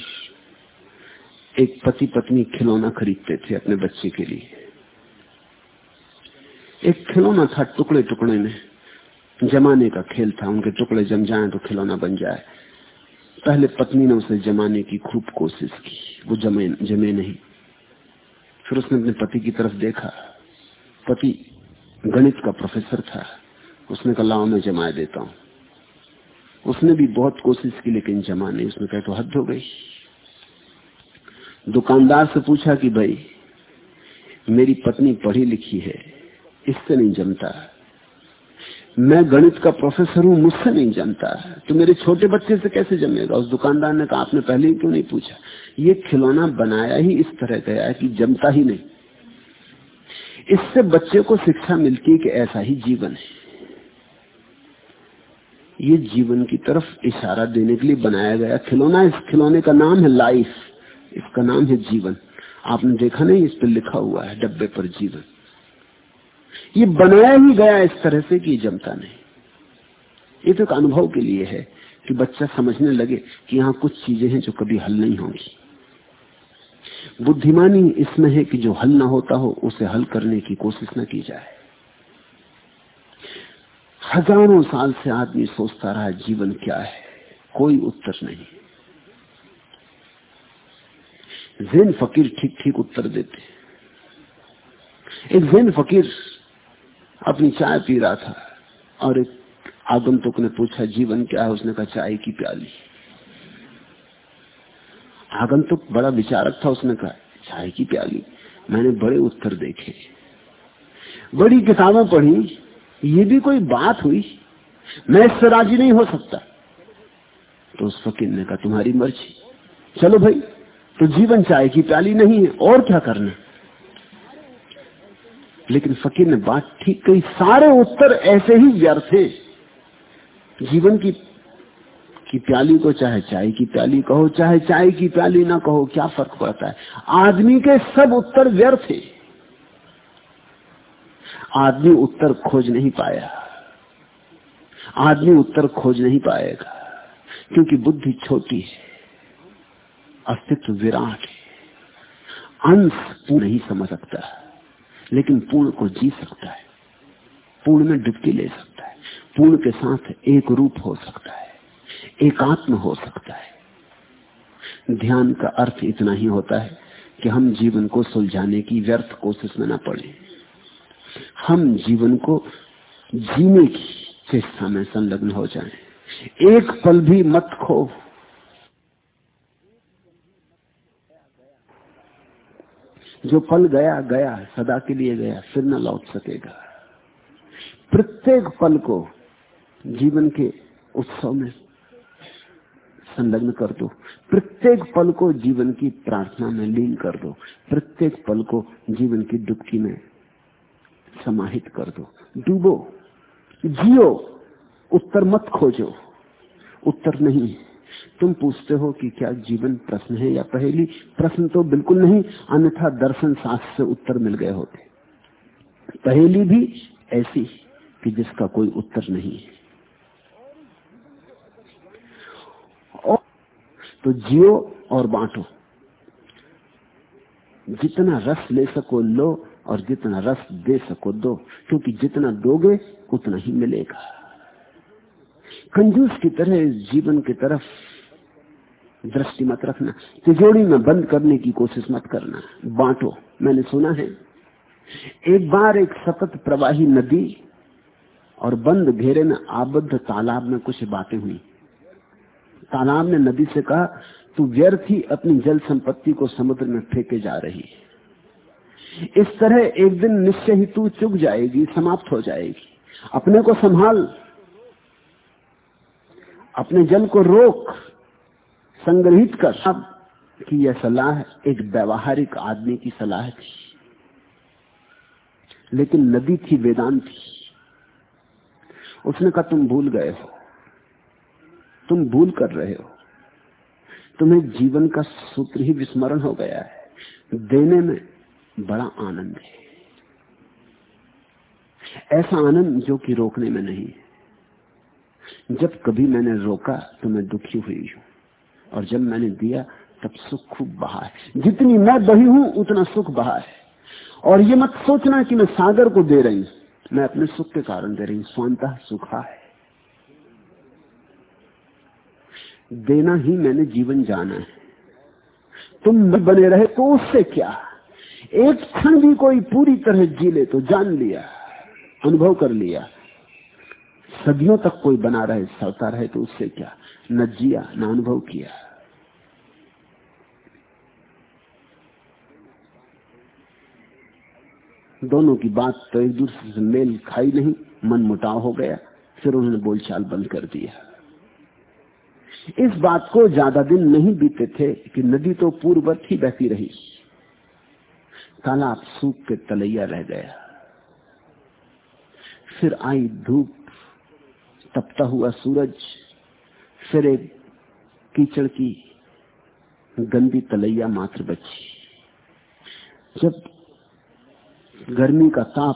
एक पति पत्नी खिलौना खरीदते थे अपने बच्चे के लिए। एक खिलौना था टुकड़े टुकड़े में, जमाने का खेल था, उनके टुकड़े जम जाएँ तो खिलौना बन जाए। पहले पत्नी ने उसे जमाने की खूब कोशिश की, वो जमे जमे नहीं। फिर उसने अपने पति की तरफ़ देखा। पति गणित का प्रोफेसर था, उसने कहा, लाओ, मैं जमा देता हूँ। उसने भी बहुत कोशिश की, लेकिन जमा नहीं। उसने कहा तो हद हो गई। दुकानदार से पूछा कि, भाई, मेरी पत्नी पढ़ी लिखी है, इससे नहीं जमता। मैं गणित का प्रोफेसर हूँ, मुझसे नहीं जमता। तो मेरे छोटे बच्चे से कैसे जमेगा? उस दुकानदार ने कहा, आपने पहले ही क्यों नहीं पूछा? ये खिलौना बनाया ही इस तरह गया कि जमता ही नहीं। इससे बच्चे को शिक्षा मिलती है कि ऐसा ही जीवन है। ये जीवन की तरफ़ इशारा देने के लिए बनाया गया खिलौना इस खिलौने का नाम है लाइफ। इसका नाम है जीवन। आपने देखा नहीं? इस पर लिखा हुआ है डब्बे पर जीवन। ये बनाया ही गया इस तरह से कि जमता नहीं। ये तो एक अनुभव के लिए है कि बच्चा समझने लगे कि यहाँ कुछ चीज़ें हैं जो कभी हल नहीं होंगी। बुद्धिमानी इसमें है कि जो हल ना होता हो, उसे हल करने की कोशिश ना की जाए। हज़ारों साल से आदमी सोचता रहा, जीवन क्या है? कोई उत्तर नहीं। जैन फकीर ठीक ठीक उत्तर देते एक जैन फकीर अपनी चाय पी रहा था और एक आगंतुक ने पूछा, जीवन क्या है? उसने कहा, चाय की प्याली। आगंतुक बड़ा विचारक था, उसने कहा, चाय की प्याली। मैंने बड़े उत्तर देखे। बड़ी किताबें पढ़ी ये भी कोई बात हुई? मैं इससे राज़ी नहीं हो सकता। तो उस फकीर ने कहा, तुम्हारी मर्ज़ी। चलो भाई तो जीवन चाय की प्याली नहीं है, और क्या करना? लेकिन फकीर ने बात ठीक कही, सारे उत्तर ऐसे ही व्यर्थ है। जीवन की की प्याली को चाहे चाय की प्याली कहो, चाहे चाय की प्याली ना कहो, क्या फ़र्क पड़ता है? आदमी के सब उत्तर व्यर्थ है। आदमी उत्तर खोज नहीं पाया। आदमी उत्तर खोज नहीं पाएगा, क्योंकि बुद्धि छोटी है, अस्तित्व विराट है। अंश पूर्ण नहीं समझ सकता, लेकिन पूर्ण को जी सकता है, पूर्ण में डुबकी ले सकता है, पूर्ण के साथ एक रूप हो सकता है, एकात्म हो सकता है। ध्यान का अर्थ इतना ही होता है कि हम जीवन को सुलझाने की व्यर्थ कोशिश में न पड़े। हम जीवन को जीने की चेष्टा में संलग्न हो जाएँ, एक पल भी मत खो। जो पल गया गया सदा के लिए गया फिर न लौट सकेगा। प्रत्येक पल को जीवन के उत्सव में संलग्न कर दो। प्रत्येक पल को जीवन की प्रार्थना में लीन कर दो। प्रत्येक पल को जीवन की डुबकी में समाहित कर दो। डूबो, जियो, उत्तर मत खोजो। उत्तर नहीं। तुम पूछते हो कि क्या जीवन प्रश्न है या पहली? प्रश्न तो बिल्कुल नहीं, अन्यथा दर्शन शास्त्र से उत्तर मिल गए होते। पहली भी ऐसी कि जिसका कोई उत्तर नहीं है। तो जियो और बांटो। जितना रस ले सको लो और जितना रस दे सको दो, क्योंकि जितना दोगे, उतना ही मिलेगा। कंजूस की तरह, जीवन की तरफ़ दृष्टि मत रखना। तिजोरी में बंद करने की कोशिश मत करना। बांटो, मैंने सुना है। एक बार एक सतत प्रवाही नदी और बंद घेरे में आबद्ध तालाब में कुछ बातें हुई। तालाब ने नदी से कहा, तू व्यर्थ ही अपनी जल संपत्ति को समुद्र में फेंके जा रही है। इस तरह एक दिन निश्चय ही तू चुक जाएगी, समाप्त हो जाएगी। अपने को संभाल। अपने जल को रोक, संग्रहित कर। सब की यह सलाह एक व्यवहारिक आदमी की सलाह थी। लेकिन नदी थी, वेदांती उसने कहा, तुम भूल गए हो। तुम भूल कर रहे हो। तुम्हें जीवन का सूत्र ही विस्मरण हो गया है। देने में बड़ा आनंद है। ऐसा आनंद जो कि रोकने में नहीं है। जब कभी मैंने रोका तो मैं दुखी हुई हूँ, और जब मैंने दिया तब सुख खूब बहा है। जितनी मैं बही हूँ, उतना सुख बहा है। और ये मत सोचना कि मैं सागर को दे रही हूँ। मैं अपने सुख के कारण दे रही हूँ। स्वांता सुखा है। देना ही मैंने जीवन जाना है। तुम बने रहे तो उससे क्या? एक क्षण भी कोई पूरी तरह जी ले तो जान लिया, अनुभव कर लिया। सदियों तक कोई बना रहे, सड़ता रहे तो उससे क्या? न जिया, न अनुभव किया। दोनों की बात तो एक दूसरे से मेल खाई नहीं, मन मुटाव हो गया, फिर उन्होंने बोलचाल बंद कर दिया। इस बात को ज़्यादा दिन नहीं बीते थे कि नदी तो पूर्ववत ही बहती रही। तालाब सूख के तलैया रह गया। फिर आई धूप, तपता हुआ सूरज, फिर एक कीचड़ की गंदी तलैया मात्र बची। जब गर्मी का ताप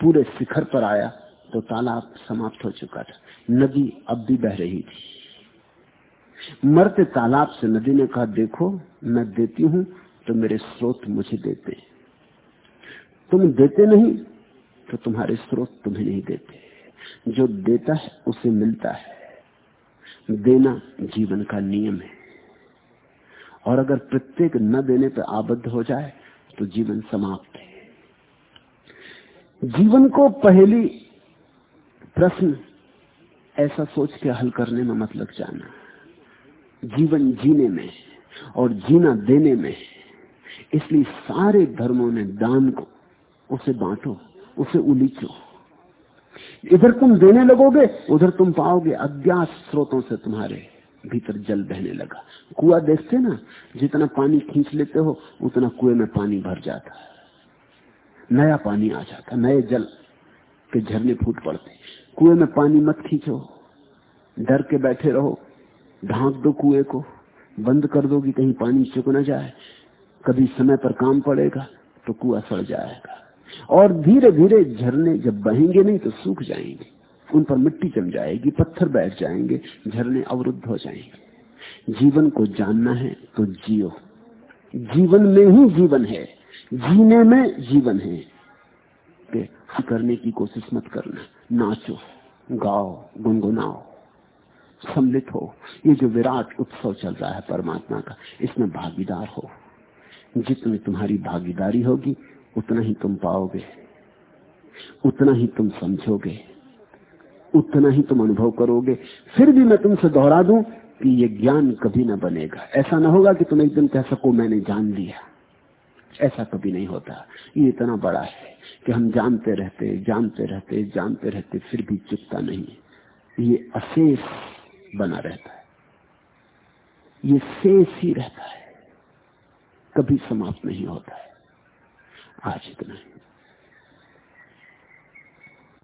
पूरे शिखर पर आया तो तालाब समाप्त हो चुका था। नदी अब भी बह रही थी। मरते तालाब से नदी ने कहा, देखो, मैं देती हूँ तो मेरे स्रोत मुझे देते तुम देते नहीं तो तुम्हारे स्रोत तुम्हें नहीं देते। जो देता है, उसे मिलता है। देना जीवन का नियम है। और अगर प्रत्येक न देने पर आबद्ध हो जाए तो जीवन समाप्त है। जीवन को पहली प्रश्न ऐसा सोच के हल करने में मत लग जाना। जीवन जीने में और जीना देने में। इसलिए सारे धर्मों ने दान को उसे बांटो, उसे उलीचो। इधर तुम देने लगोगे, उधर तुम पाओगे, अज्ञात स्रोतों से तुम्हारे भीतर जल बहने लगा। कुआ देखते ना, जितना पानी खींच लेते हो, उतना कुएँ में पानी भर जाता नया पानी आ जाता नए जल के झरने फूट पड़ते कुएँ में पानी मत खींचो। डर के बैठे रहो। ढांक दो कुएँ को। बंद कर दो कि कहीं पानी चुक न जाए। कभी समय पर काम पड़ेगा तो कुआ सड़ जाएगा। और धीरे धीरे झरने जब बहेंगे नहीं तो सूख जाएँगे। उन पर मिट्टी जम जाएगी, पत्थर बैठ जाएँगे, झरने अवरुद्ध हो जाएँगे। जीवन को जानना है तो जियो। जीवन में ही जीवन है। जीने में जीवन है। करने की कोशिश मत करना। नाचो, गाओ, गुनगुनाओ। सम्मिलित हो। ये जो विराट उत्सव चल रहा है परमात्मा का, इसमें भागीदार हो। जितनी तुम्हारी भागीदारी होगी उतना ही तुम पाओगे, उतना ही तुम समझोगे, उतना ही तुम अनुभव करोगे। फिर भी मैं तुमसे दोहरा दूँ कि ये ज्ञान कभी ना बनेगा। ऐसा ना होगा कि तुम एक दिन कह सको, मैंने जान लिया। ऐसा कभी नहीं होता। ये इतना बड़ा है कि हम जानते रहते जानते रहते जानते रहते, फिर भी चुपता नहीं। ये अशेष बना रहता है। ये शेष ही रहता है। कभी समाप्त नहीं होता है। आज इतना ही।